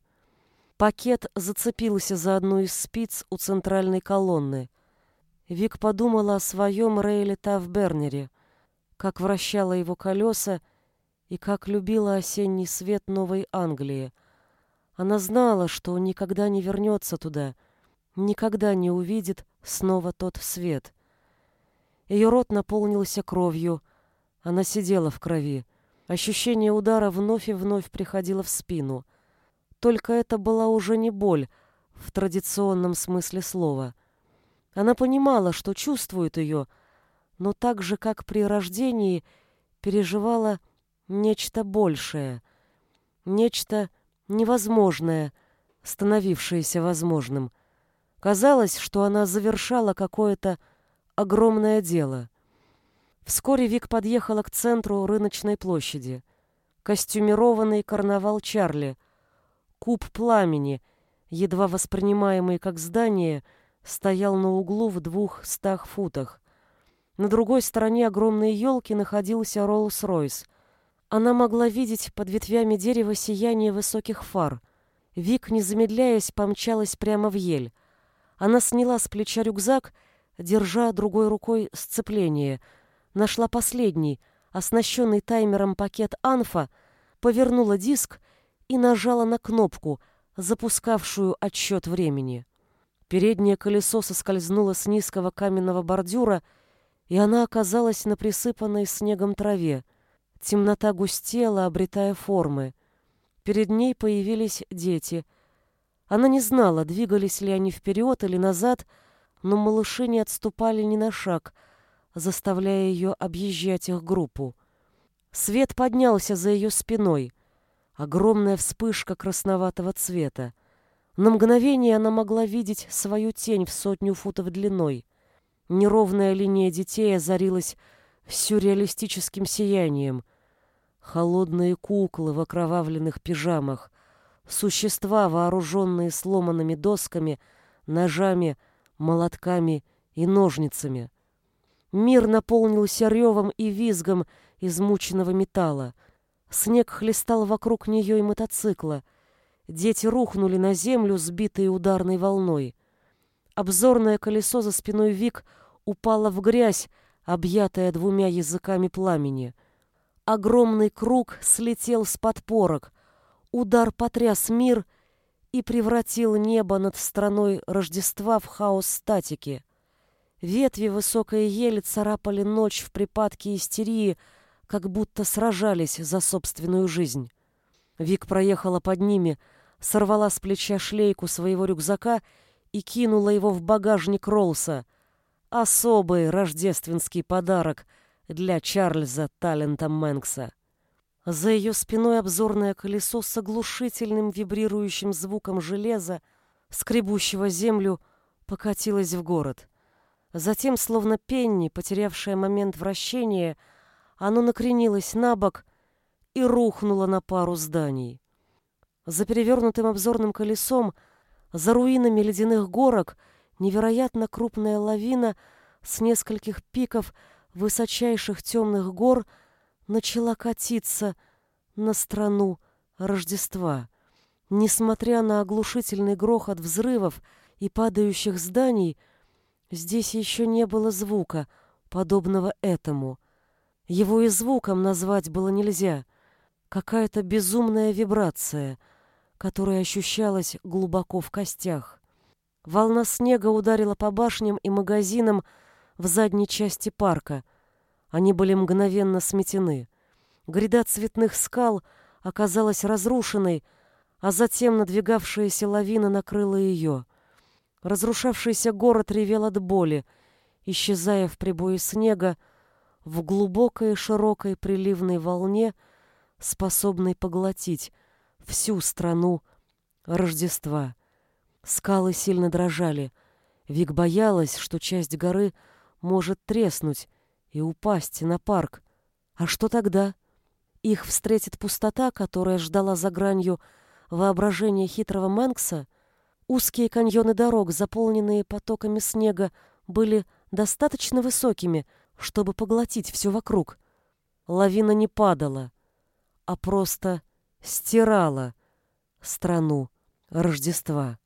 Пакет зацепился за одну из спиц у центральной колонны. Вик подумала о своем Рейле Тавбернере, как вращала его колеса и как любила осенний свет Новой Англии. Она знала, что никогда не вернется туда, никогда не увидит снова тот свет. Ее рот наполнился кровью, она сидела в крови. Ощущение удара вновь и вновь приходило в спину. Только это была уже не боль в традиционном смысле слова. Она понимала, что чувствует ее, но так же, как при рождении, переживала нечто большее, нечто невозможное, становившееся возможным. Казалось, что она завершала какое-то огромное дело. Вскоре Вик подъехала к центру рыночной площади. Костюмированный карнавал Чарли, куб пламени, едва воспринимаемый как здание, стоял на углу в двух стах футах. На другой стороне огромной елки находился Роллс-Ройс. Она могла видеть под ветвями дерева сияние высоких фар. Вик, не замедляясь, помчалась прямо в ель. Она сняла с плеча рюкзак, держа другой рукой сцепление, нашла последний, оснащенный таймером пакет «Анфа», повернула диск и нажала на кнопку, запускавшую отсчет времени. Переднее колесо соскользнуло с низкого каменного бордюра и она оказалась на присыпанной снегом траве. Темнота густела, обретая формы. Перед ней появились дети. Она не знала, двигались ли они вперед или назад, но малыши не отступали ни на шаг, заставляя ее объезжать их группу. Свет поднялся за ее спиной. Огромная вспышка красноватого цвета. На мгновение она могла видеть свою тень в сотню футов длиной. Неровная линия детей озарилась сюрреалистическим сиянием. Холодные куклы в окровавленных пижамах, существа, вооруженные сломанными досками, ножами, молотками и ножницами. Мир наполнился ревом и визгом измученного металла. Снег хлестал вокруг нее и мотоцикла. Дети рухнули на землю, сбитые ударной волной. Обзорное колесо за спиной Вик — упала в грязь, объятая двумя языками пламени. Огромный круг слетел с подпорок. Удар потряс мир и превратил небо над страной Рождества в хаос статики. Ветви высокой ели царапали ночь в припадке истерии, как будто сражались за собственную жизнь. Вик проехала под ними, сорвала с плеча шлейку своего рюкзака и кинула его в багажник Роллса — Особый рождественский подарок для Чарльза Талента Мэнкса. За ее спиной обзорное колесо с оглушительным вибрирующим звуком железа, скребущего землю, покатилось в город. Затем, словно пенни, потерявшая момент вращения, оно накренилось на бок и рухнула на пару зданий. За перевернутым обзорным колесом, за руинами ледяных горок, невероятно крупная лавина с нескольких пиков высочайших темных гор начала катиться на страну Рождества. Несмотря на оглушительный грохот взрывов и падающих зданий, здесь еще не было звука, подобного этому. Его и звуком назвать было нельзя. Какая-то безумная вибрация, которая ощущалась глубоко в костях. Волна снега ударила по башням и магазинам в задней части парка. Они были мгновенно сметены. Гряда цветных скал оказалась разрушенной, а затем надвигавшаяся лавина накрыла ее. Разрушавшийся город ревел от боли, исчезая в прибое снега, в глубокой широкой приливной волне, способной поглотить всю страну Рождества. Скалы сильно дрожали. Вик боялась, что часть горы может треснуть и упасть на парк. А что тогда? Их встретит пустота, которая ждала за гранью воображения хитрого Мэнкса. Узкие каньоны дорог, заполненные потоками снега, были достаточно высокими, чтобы поглотить все вокруг. Лавина не падала, а просто стирала страну Рождества.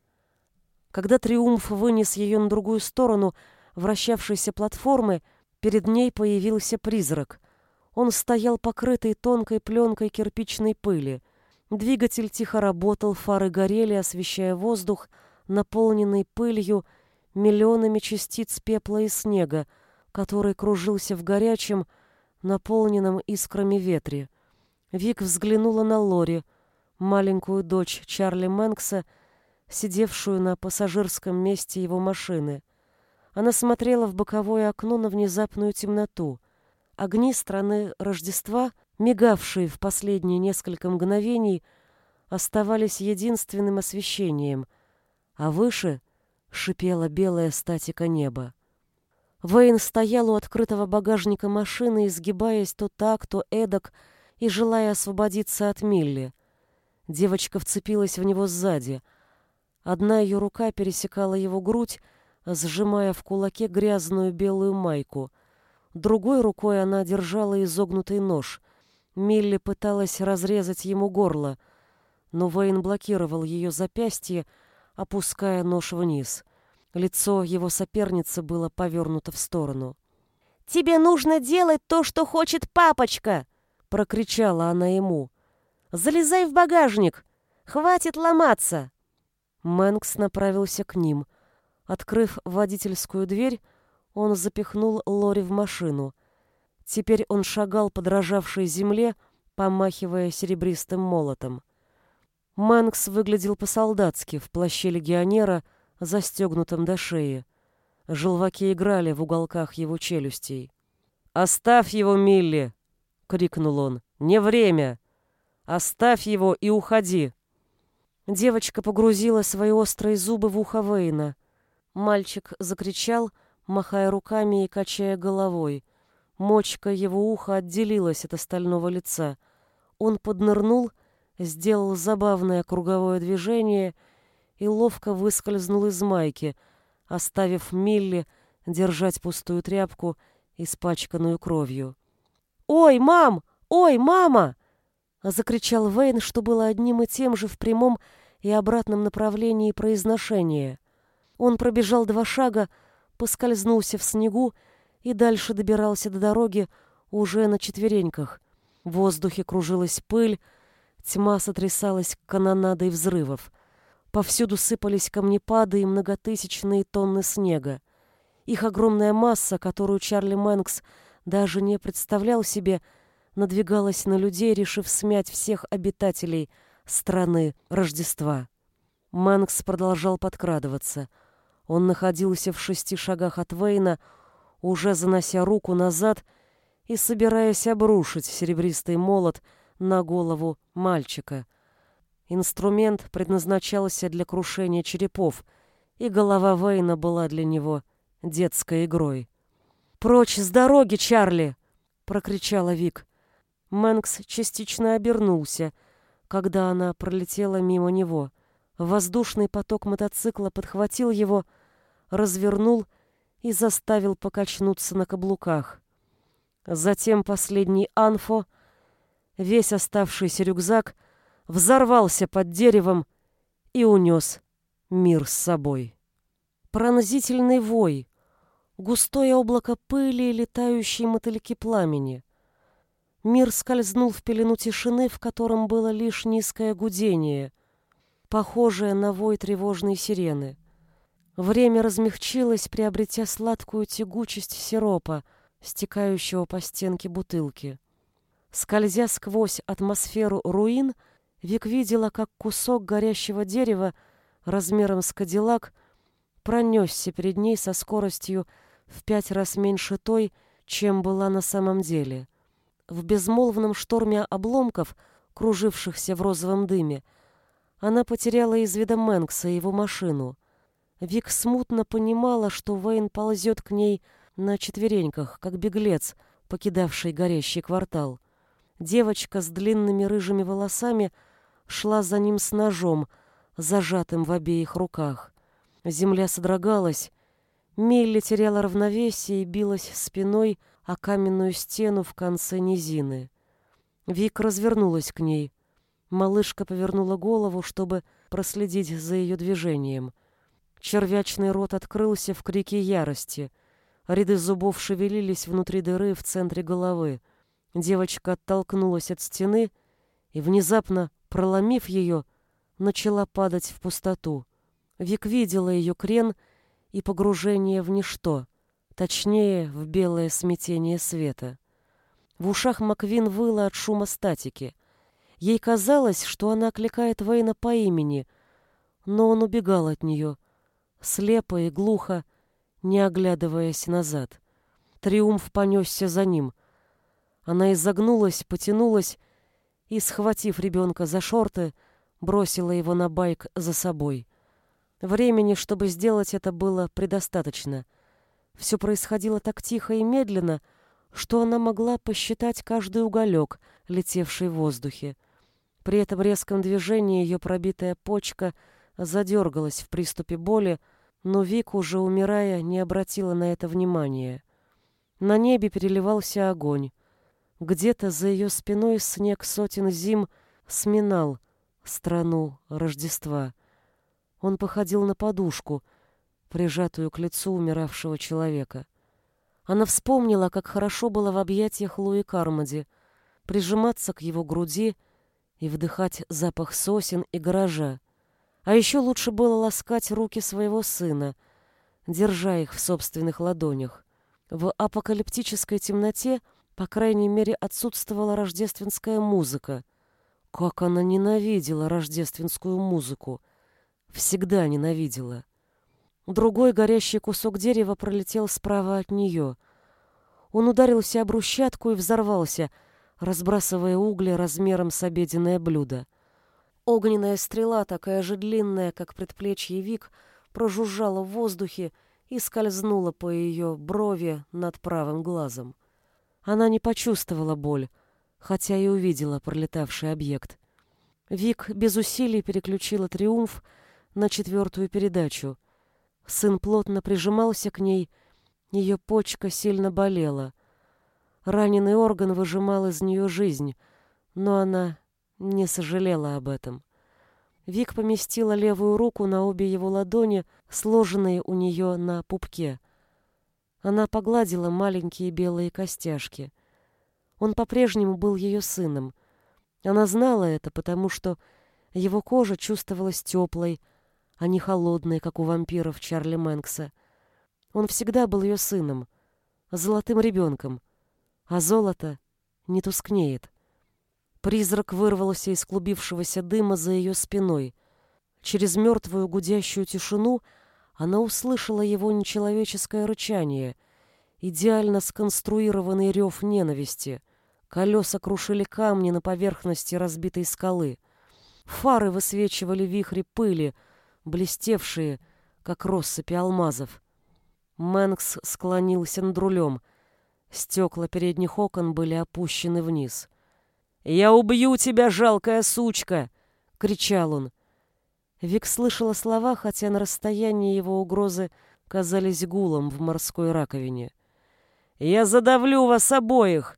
Когда Триумф вынес ее на другую сторону вращавшейся платформы, перед ней появился призрак. Он стоял покрытый тонкой пленкой кирпичной пыли. Двигатель тихо работал, фары горели, освещая воздух, наполненный пылью миллионами частиц пепла и снега, который кружился в горячем, наполненном искрами ветре. Вик взглянула на Лори, маленькую дочь Чарли Мэнкса, сидевшую на пассажирском месте его машины. Она смотрела в боковое окно на внезапную темноту. Огни страны Рождества, мигавшие в последние несколько мгновений, оставались единственным освещением, а выше шипела белая статика неба. Вейн стоял у открытого багажника машины, изгибаясь то так, то эдак, и желая освободиться от Милли. Девочка вцепилась в него сзади. Одна ее рука пересекала его грудь, сжимая в кулаке грязную белую майку. Другой рукой она держала изогнутый нож. Милли пыталась разрезать ему горло, но Вейн блокировал ее запястье, опуская нож вниз — Лицо его соперницы было повернуто в сторону. «Тебе нужно делать то, что хочет папочка!» — прокричала она ему. «Залезай в багажник! Хватит ломаться!» Мэнкс направился к ним. Открыв водительскую дверь, он запихнул Лори в машину. Теперь он шагал по дрожавшей земле, помахивая серебристым молотом. Мэнкс выглядел по-солдатски в плаще легионера — застегнутым до шеи. Желваки играли в уголках его челюстей. «Оставь его, Милли!» — крикнул он. «Не время! Оставь его и уходи!» Девочка погрузила свои острые зубы в ухо Вейна. Мальчик закричал, махая руками и качая головой. Мочка его уха отделилась от остального лица. Он поднырнул, сделал забавное круговое движение — и ловко выскользнул из майки, оставив Милли держать пустую тряпку, испачканную кровью. «Ой, мам! Ой, мама!» Закричал Вейн, что было одним и тем же в прямом и обратном направлении произношения. Он пробежал два шага, поскользнулся в снегу и дальше добирался до дороги уже на четвереньках. В воздухе кружилась пыль, тьма сотрясалась канонадой взрывов. Повсюду сыпались камнепады и многотысячные тонны снега. Их огромная масса, которую Чарли Мэнкс даже не представлял себе, надвигалась на людей, решив смять всех обитателей страны Рождества. Мэнкс продолжал подкрадываться. Он находился в шести шагах от Вейна, уже занося руку назад и собираясь обрушить серебристый молот на голову мальчика — Инструмент предназначался для крушения черепов, и голова Вейна была для него детской игрой. «Прочь с дороги, Чарли!» — прокричала Вик. Мэнкс частично обернулся, когда она пролетела мимо него. Воздушный поток мотоцикла подхватил его, развернул и заставил покачнуться на каблуках. Затем последний анфо, весь оставшийся рюкзак, взорвался под деревом и унес мир с собой. Пронзительный вой, густое облако пыли и летающие мотыльки пламени. Мир скользнул в пелену тишины, в котором было лишь низкое гудение, похожее на вой тревожной сирены. Время размягчилось, приобретя сладкую тягучесть сиропа, стекающего по стенке бутылки. Скользя сквозь атмосферу руин, Вик видела, как кусок горящего дерева размером с кадиллак пронесся перед ней со скоростью в пять раз меньше той, чем была на самом деле. В безмолвном шторме обломков, кружившихся в розовом дыме, она потеряла из вида Мэнкса и его машину — Вик смутно понимала, что Вейн ползет к ней на четвереньках, как беглец, покидавший горящий квартал. Девочка с длинными рыжими волосами шла за ним с ножом, зажатым в обеих руках. Земля содрогалась, Милли теряла равновесие и билась спиной о каменную стену в конце низины. Вик развернулась к ней. Малышка повернула голову, чтобы проследить за ее движением — Червячный рот открылся в крике ярости. Ряды зубов шевелились внутри дыры в центре головы. Девочка оттолкнулась от стены и, внезапно проломив ее, начала падать в пустоту. Вик видела ее крен и погружение в ничто, точнее, в белое смятение света. В ушах Маквин выла от шума статики. Ей казалось, что она окликает Вейна по имени, но он убегал от нее, слепо и глухо, не оглядываясь назад. Триумф понесся за ним. Она изогнулась, потянулась и, схватив ребенка за шорты, бросила его на байк за собой. Времени, чтобы сделать это, было предостаточно. Все происходило так тихо и медленно, что она могла посчитать каждый уголек, летевший в воздухе. При этом резком движении ее пробитая почка задергалась в приступе боли, но Вик, уже умирая, не обратила на это внимания. На небе переливался огонь. Где-то за ее спиной снег сотен зим сминал страну Рождества. Он походил на подушку, прижатую к лицу умиравшего человека. Она вспомнила, как хорошо было в объятиях Луи Кармоди, прижиматься к его груди и вдыхать запах сосен и гаража. А еще лучше было ласкать руки своего сына, держа их в собственных ладонях. В апокалиптической темноте, по крайней мере, отсутствовала рождественская музыка. Как она ненавидела рождественскую музыку. Всегда ненавидела. Другой горящий кусок дерева пролетел справа от нее. Он ударился об брусчатку и взорвался, разбрасывая угли размером с обеденное блюдо. Огненная стрела, такая же длинная, как предплечье Вик, прожужжала в воздухе и скользнула по ее брови над правым глазом. Она не почувствовала боль, хотя и увидела пролетавший объект. Вик без усилий переключила триумф на четвертую передачу. Сын плотно прижимался к ней, ее почка сильно болела. Раненый орган выжимал из нее жизнь, но она не сожалела об этом. Вик поместила левую руку на обе его ладони, сложенные у нее на пупке. Она погладила маленькие белые костяшки. Он по-прежнему был ее сыном. Она знала это, потому что его кожа чувствовалась теплой, а не холодной, как у вампиров Чарли Мэнкса. Он всегда был ее сыном, золотым ребенком, а золото не тускнеет. Призрак вырвался из клубившегося дыма за ее спиной. Через мертвую гудящую тишину она услышала его нечеловеческое рычание, идеально сконструированный рев ненависти. Колеса крушили камни на поверхности разбитой скалы. Фары высвечивали вихри пыли, блестевшие, как россыпи алмазов. Мэнкс склонился над рулем. Стекла передних окон были опущены вниз — «Я убью тебя, жалкая сучка!» — кричал он. Вик слышала слова, хотя на расстоянии его угрозы казались гулом в морской раковине. «Я задавлю вас обоих!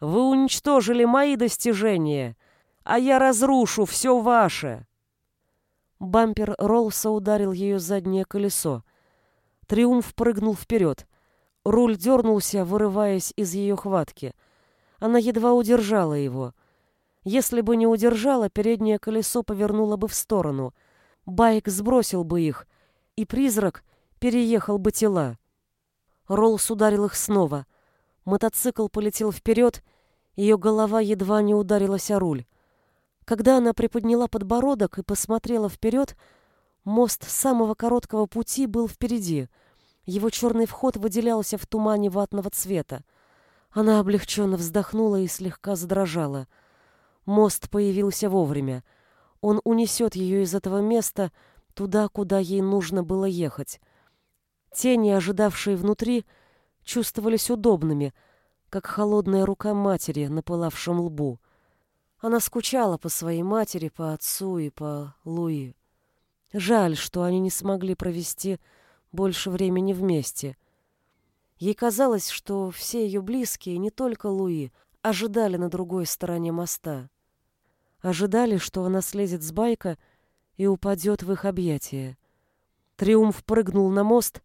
Вы уничтожили мои достижения, а я разрушу все ваше!» Бампер Роллса ударил ее заднее колесо. Триумф прыгнул вперед. Руль дернулся, вырываясь из ее хватки. Она едва удержала его. Если бы не удержала, переднее колесо повернуло бы в сторону. Байк сбросил бы их, и призрак переехал бы тела. Роллс ударил их снова. Мотоцикл полетел вперед, ее голова едва не ударилась о руль. Когда она приподняла подбородок и посмотрела вперед, мост самого короткого пути был впереди. Его черный вход выделялся в тумане ватного цвета. Она облегченно вздохнула и слегка задрожала. Мост появился вовремя. Он унесет ее из этого места туда, куда ей нужно было ехать. Тени, ожидавшие внутри, чувствовались удобными, как холодная рука матери на пылавшем лбу. Она скучала по своей матери, по отцу и по Луи. Жаль, что они не смогли провести больше времени вместе. Ей казалось, что все ее близкие, не только Луи, ожидали на другой стороне моста. Ожидали, что она слезет с байка и упадет в их объятия. Триумф прыгнул на мост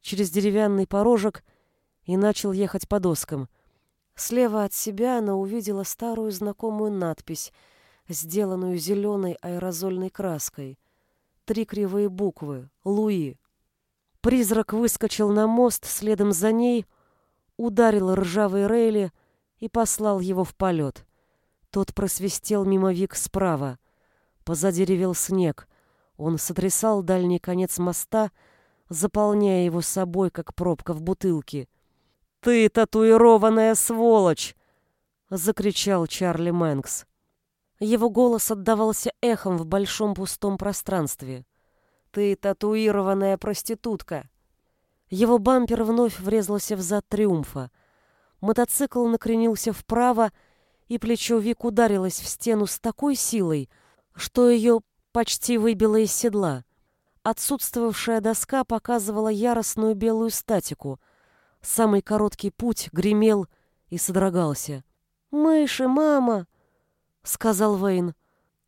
через деревянный порожек и начал ехать по доскам — Слева от себя она увидела старую знакомую надпись, сделанную зеленой аэрозольной краской. Три кривые буквы «Луи». Призрак выскочил на мост следом за ней, ударил ржавые рейли и послал его в полет. Тот просвистел мимо Вик справа. Позади ревел снег. Он сотрясал дальний конец моста, заполняя его собой, как пробка в бутылке. «Ты татуированная сволочь!» — закричал Чарли Мэнкс. Его голос отдавался эхом в большом пустом пространстве. «Ты татуированная проститутка!» Его бампер вновь врезался в зад Триумфа. Мотоцикл накренился вправо, и плечо Вик ударилось в стену с такой силой, что ее почти выбило из седла. Отсутствовавшая доска показывала яростную белую статику — Самый короткий путь гремел и содрогался. «Мыши, мама!» — сказал Вейн.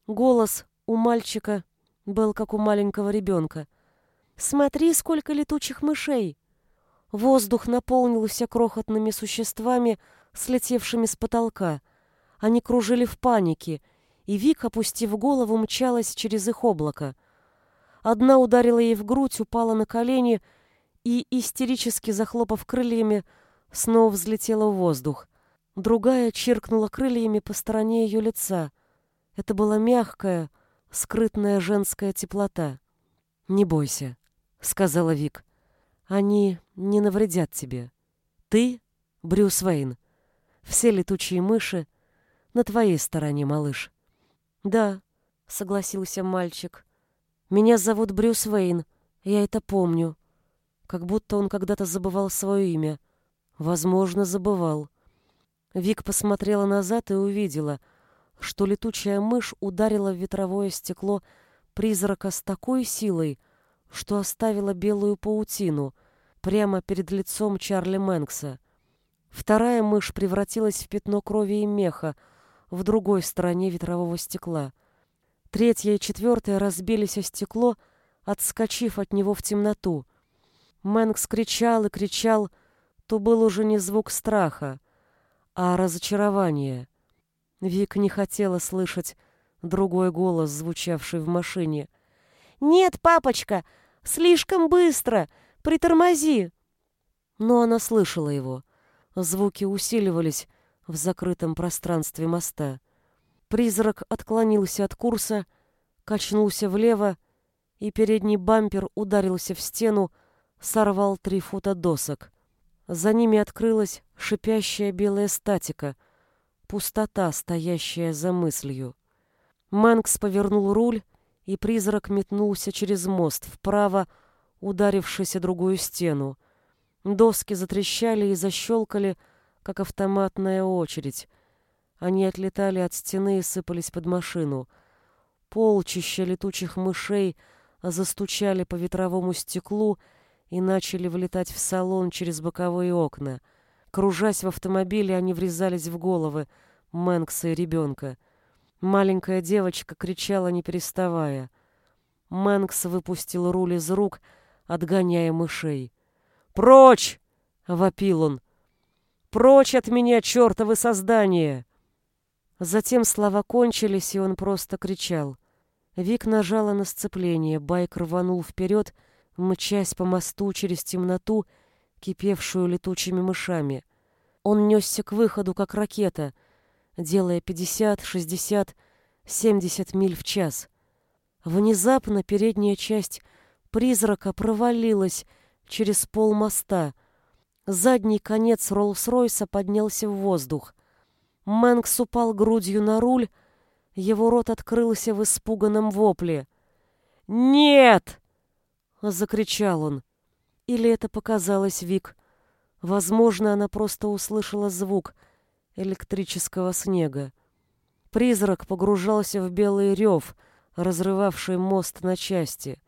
Голос у мальчика был как у маленького ребенка. «Смотри, сколько летучих мышей!» Воздух наполнился крохотными существами, слетевшими с потолка. Они кружили в панике, и Вик, опустив голову, мчалась через их облако. Одна ударила ей в грудь, упала на колени — и, истерически захлопав крыльями, снова взлетела в воздух. Другая чиркнула крыльями по стороне ее лица. Это была мягкая, скрытная женская теплота. «Не бойся», — сказала Вик. «Они не навредят тебе. Ты — Брюс Вейн. Все летучие мыши на твоей стороне, малыш». «Да», — согласился мальчик. «Меня зовут Брюс Вейн, я это помню как будто он когда-то забывал свое имя. Возможно, забывал. Вик посмотрела назад и увидела, что летучая мышь ударила в ветровое стекло призрака с такой силой, что оставила белую паутину прямо перед лицом Чарли Мэнкса. Вторая мышь превратилась в пятно крови и меха в другой стороне ветрового стекла. Третья и четвертая разбились о стекло, отскочив от него в темноту — Мэнкс кричал и кричал, то был уже не звук страха, а разочарование. Вик не хотела слышать другой голос, звучавший в машине. «Нет, папочка, слишком быстро! Притормози!» Но она слышала его. Звуки усиливались в закрытом пространстве моста. Призрак отклонился от курса, качнулся влево, и передний бампер ударился в стену, сорвал три фута досок. За ними открылась шипящая белая статика, пустота, стоящая за мыслью. Мэнкс повернул руль, и призрак метнулся через мост вправо, ударившись о другую стену. Доски затрещали и защелкали, как автоматная очередь. Они отлетали от стены и сыпались под машину. Полчища летучих мышей застучали по ветровому стеклу и начали влетать в салон через боковые окна. Кружась в автомобиле, они врезались в головы Мэнкса и ребенка. Маленькая девочка кричала, не переставая. Мэнкс выпустил руль из рук, отгоняя мышей. «Прочь!» — вопил он. «Прочь от меня, чертовы создания!» Затем слова кончились, и он просто кричал. Вик нажала на сцепление, байк рванул вперед, мчась по мосту через темноту, кипевшую летучими мышами. Он несся к выходу, как ракета, делая 50, 60, 70 миль в час. Внезапно передняя часть призрака провалилась через пол моста. Задний конец Роллс-Ройса поднялся в воздух. Мэнкс упал грудью на руль, его рот открылся в испуганном вопле. «Нет!» — закричал он. Или это показалось Вик. Возможно, она просто услышала звук электрического снега. Призрак погружался в белый рев, разрывавший мост на части.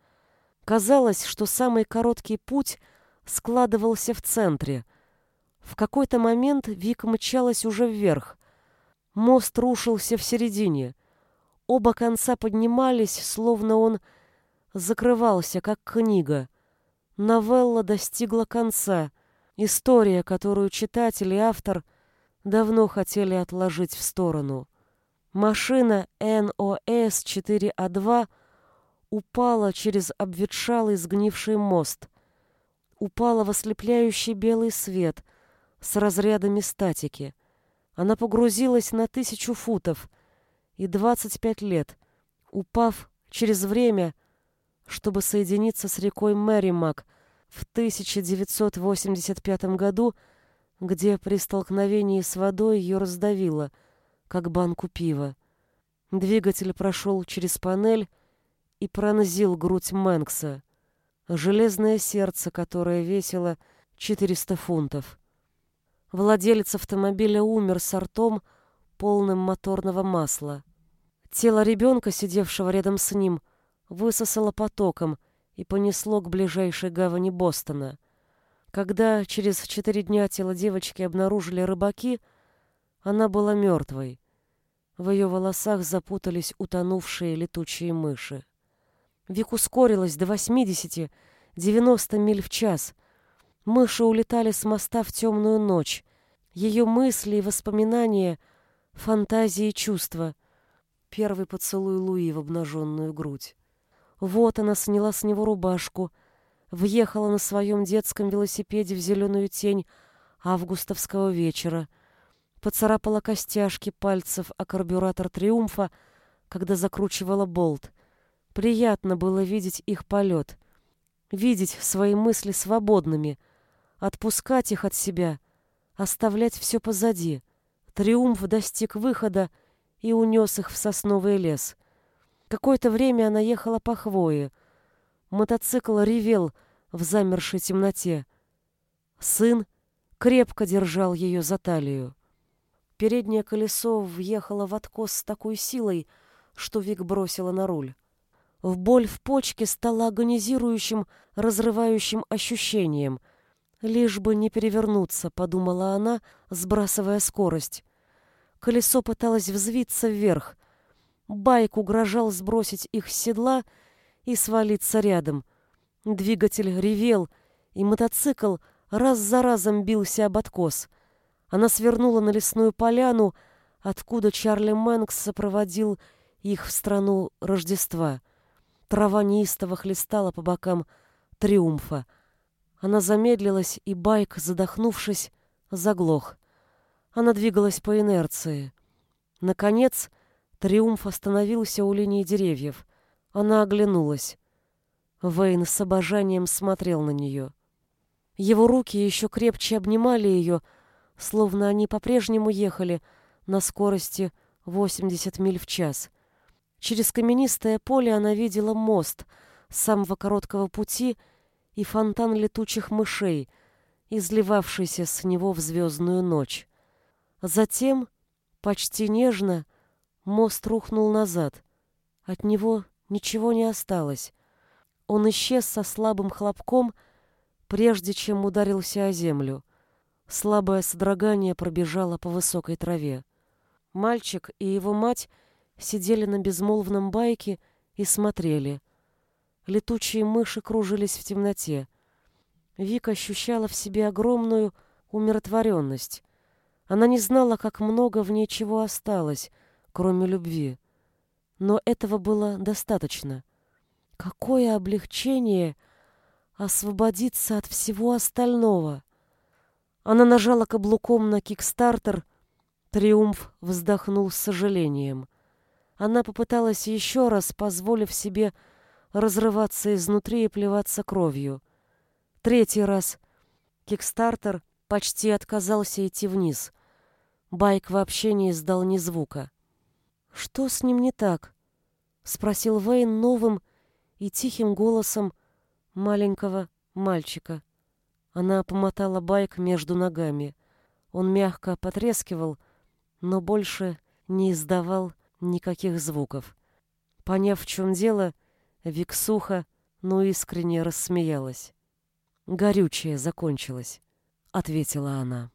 Казалось, что самый короткий путь складывался в центре. В какой-то момент Вик мчалась уже вверх. Мост рушился в середине. Оба конца поднимались, словно он закрывался, как книга. Новелла достигла конца. История, которую читатель и автор давно хотели отложить в сторону. Машина НОС-4А2 упала через обветшалый сгнивший мост. Упала в ослепляющий белый свет с разрядами статики. Она погрузилась на тысячу футов и двадцать пять лет, упав через время, чтобы соединиться с рекой Мэримак в 1985 году, где при столкновении с водой ее раздавило, как банку пива. Двигатель прошел через панель и пронзил грудь Мэнкса. Железное сердце, которое весило 400 фунтов. Владелец автомобиля умер с ртом, полным моторного масла. Тело ребенка, сидевшего рядом с ним, высосало потоком и понесло к ближайшей гавани Бостона. Когда через четыре дня тело девочки обнаружили рыбаки, она была мертвой. В ее волосах запутались утонувшие летучие мыши. Вик ускорилась до 80-90 миль в час — Мыши улетали с моста в темную ночь. Ее мысли и воспоминания, фантазии и чувства. Первый поцелуй Луи в обнаженную грудь. Вот она сняла с него рубашку, въехала на своем детском велосипеде в зеленую тень августовского вечера, поцарапала костяшки пальцев о карбюратор «Триумфа», когда закручивала болт. Приятно было видеть их полет, видеть свои мысли свободными — отпускать их от себя, оставлять все позади. Триумф достиг выхода и унес их в сосновый лес. Какое-то время она ехала по хвое. Мотоцикл ревел в замершей темноте. Сын крепко держал ее за талию. Переднее колесо въехало в откос с такой силой, что Вик бросила на руль. В боль в почке стала агонизирующим, разрывающим ощущением — Лишь бы не перевернуться, подумала она, сбрасывая скорость. Колесо пыталось взвиться вверх. Байк угрожал сбросить их с седла и свалиться рядом. Двигатель ревел, и мотоцикл раз за разом бился об откос. Она свернула на лесную поляну, откуда Чарли Мэнкс сопроводил их в страну Рождества. Трава неистово хлестала по бокам триумфа. Она замедлилась, и байк, задохнувшись, заглох. Она двигалась по инерции. Наконец, Триумф остановился у линии деревьев. Она оглянулась. Вейн с обожанием смотрел на нее. Его руки еще крепче обнимали ее, словно они по-прежнему ехали на скорости 80 миль в час. Через каменистое поле она видела мост самого короткого пути и фонтан летучих мышей, изливавшийся с него в звездную ночь. Затем Почти нежно мост рухнул назад. От него ничего не осталось. Он исчез со слабым хлопком, прежде чем ударился о землю. Слабое содрогание пробежало по высокой траве. Мальчик и его мать сидели на безмолвном байке и смотрели. Летучие мыши кружились в темноте. Вика ощущала в себе огромную умиротворенность. Она не знала, как много в ней чего осталось, кроме любви. Но этого было достаточно. Какое облегчение освободиться от всего остального! Она нажала каблуком на кикстартер. Триумф вздохнул с сожалением. Она попыталась еще раз, позволив себе разрываться изнутри и плеваться кровью. Третий раз. Кикстартер почти отказался идти вниз. Байк вообще не издал ни звука. «Что с ним не так?» — спросил Вейн новым и тихим голосом маленького мальчика. Она помотала байк между ногами. Он мягко потрескивал, но больше не издавал никаких звуков. Поняв, в чем дело, Вик сухо, но искренне рассмеялась. «Горючее закончилось», — ответила она.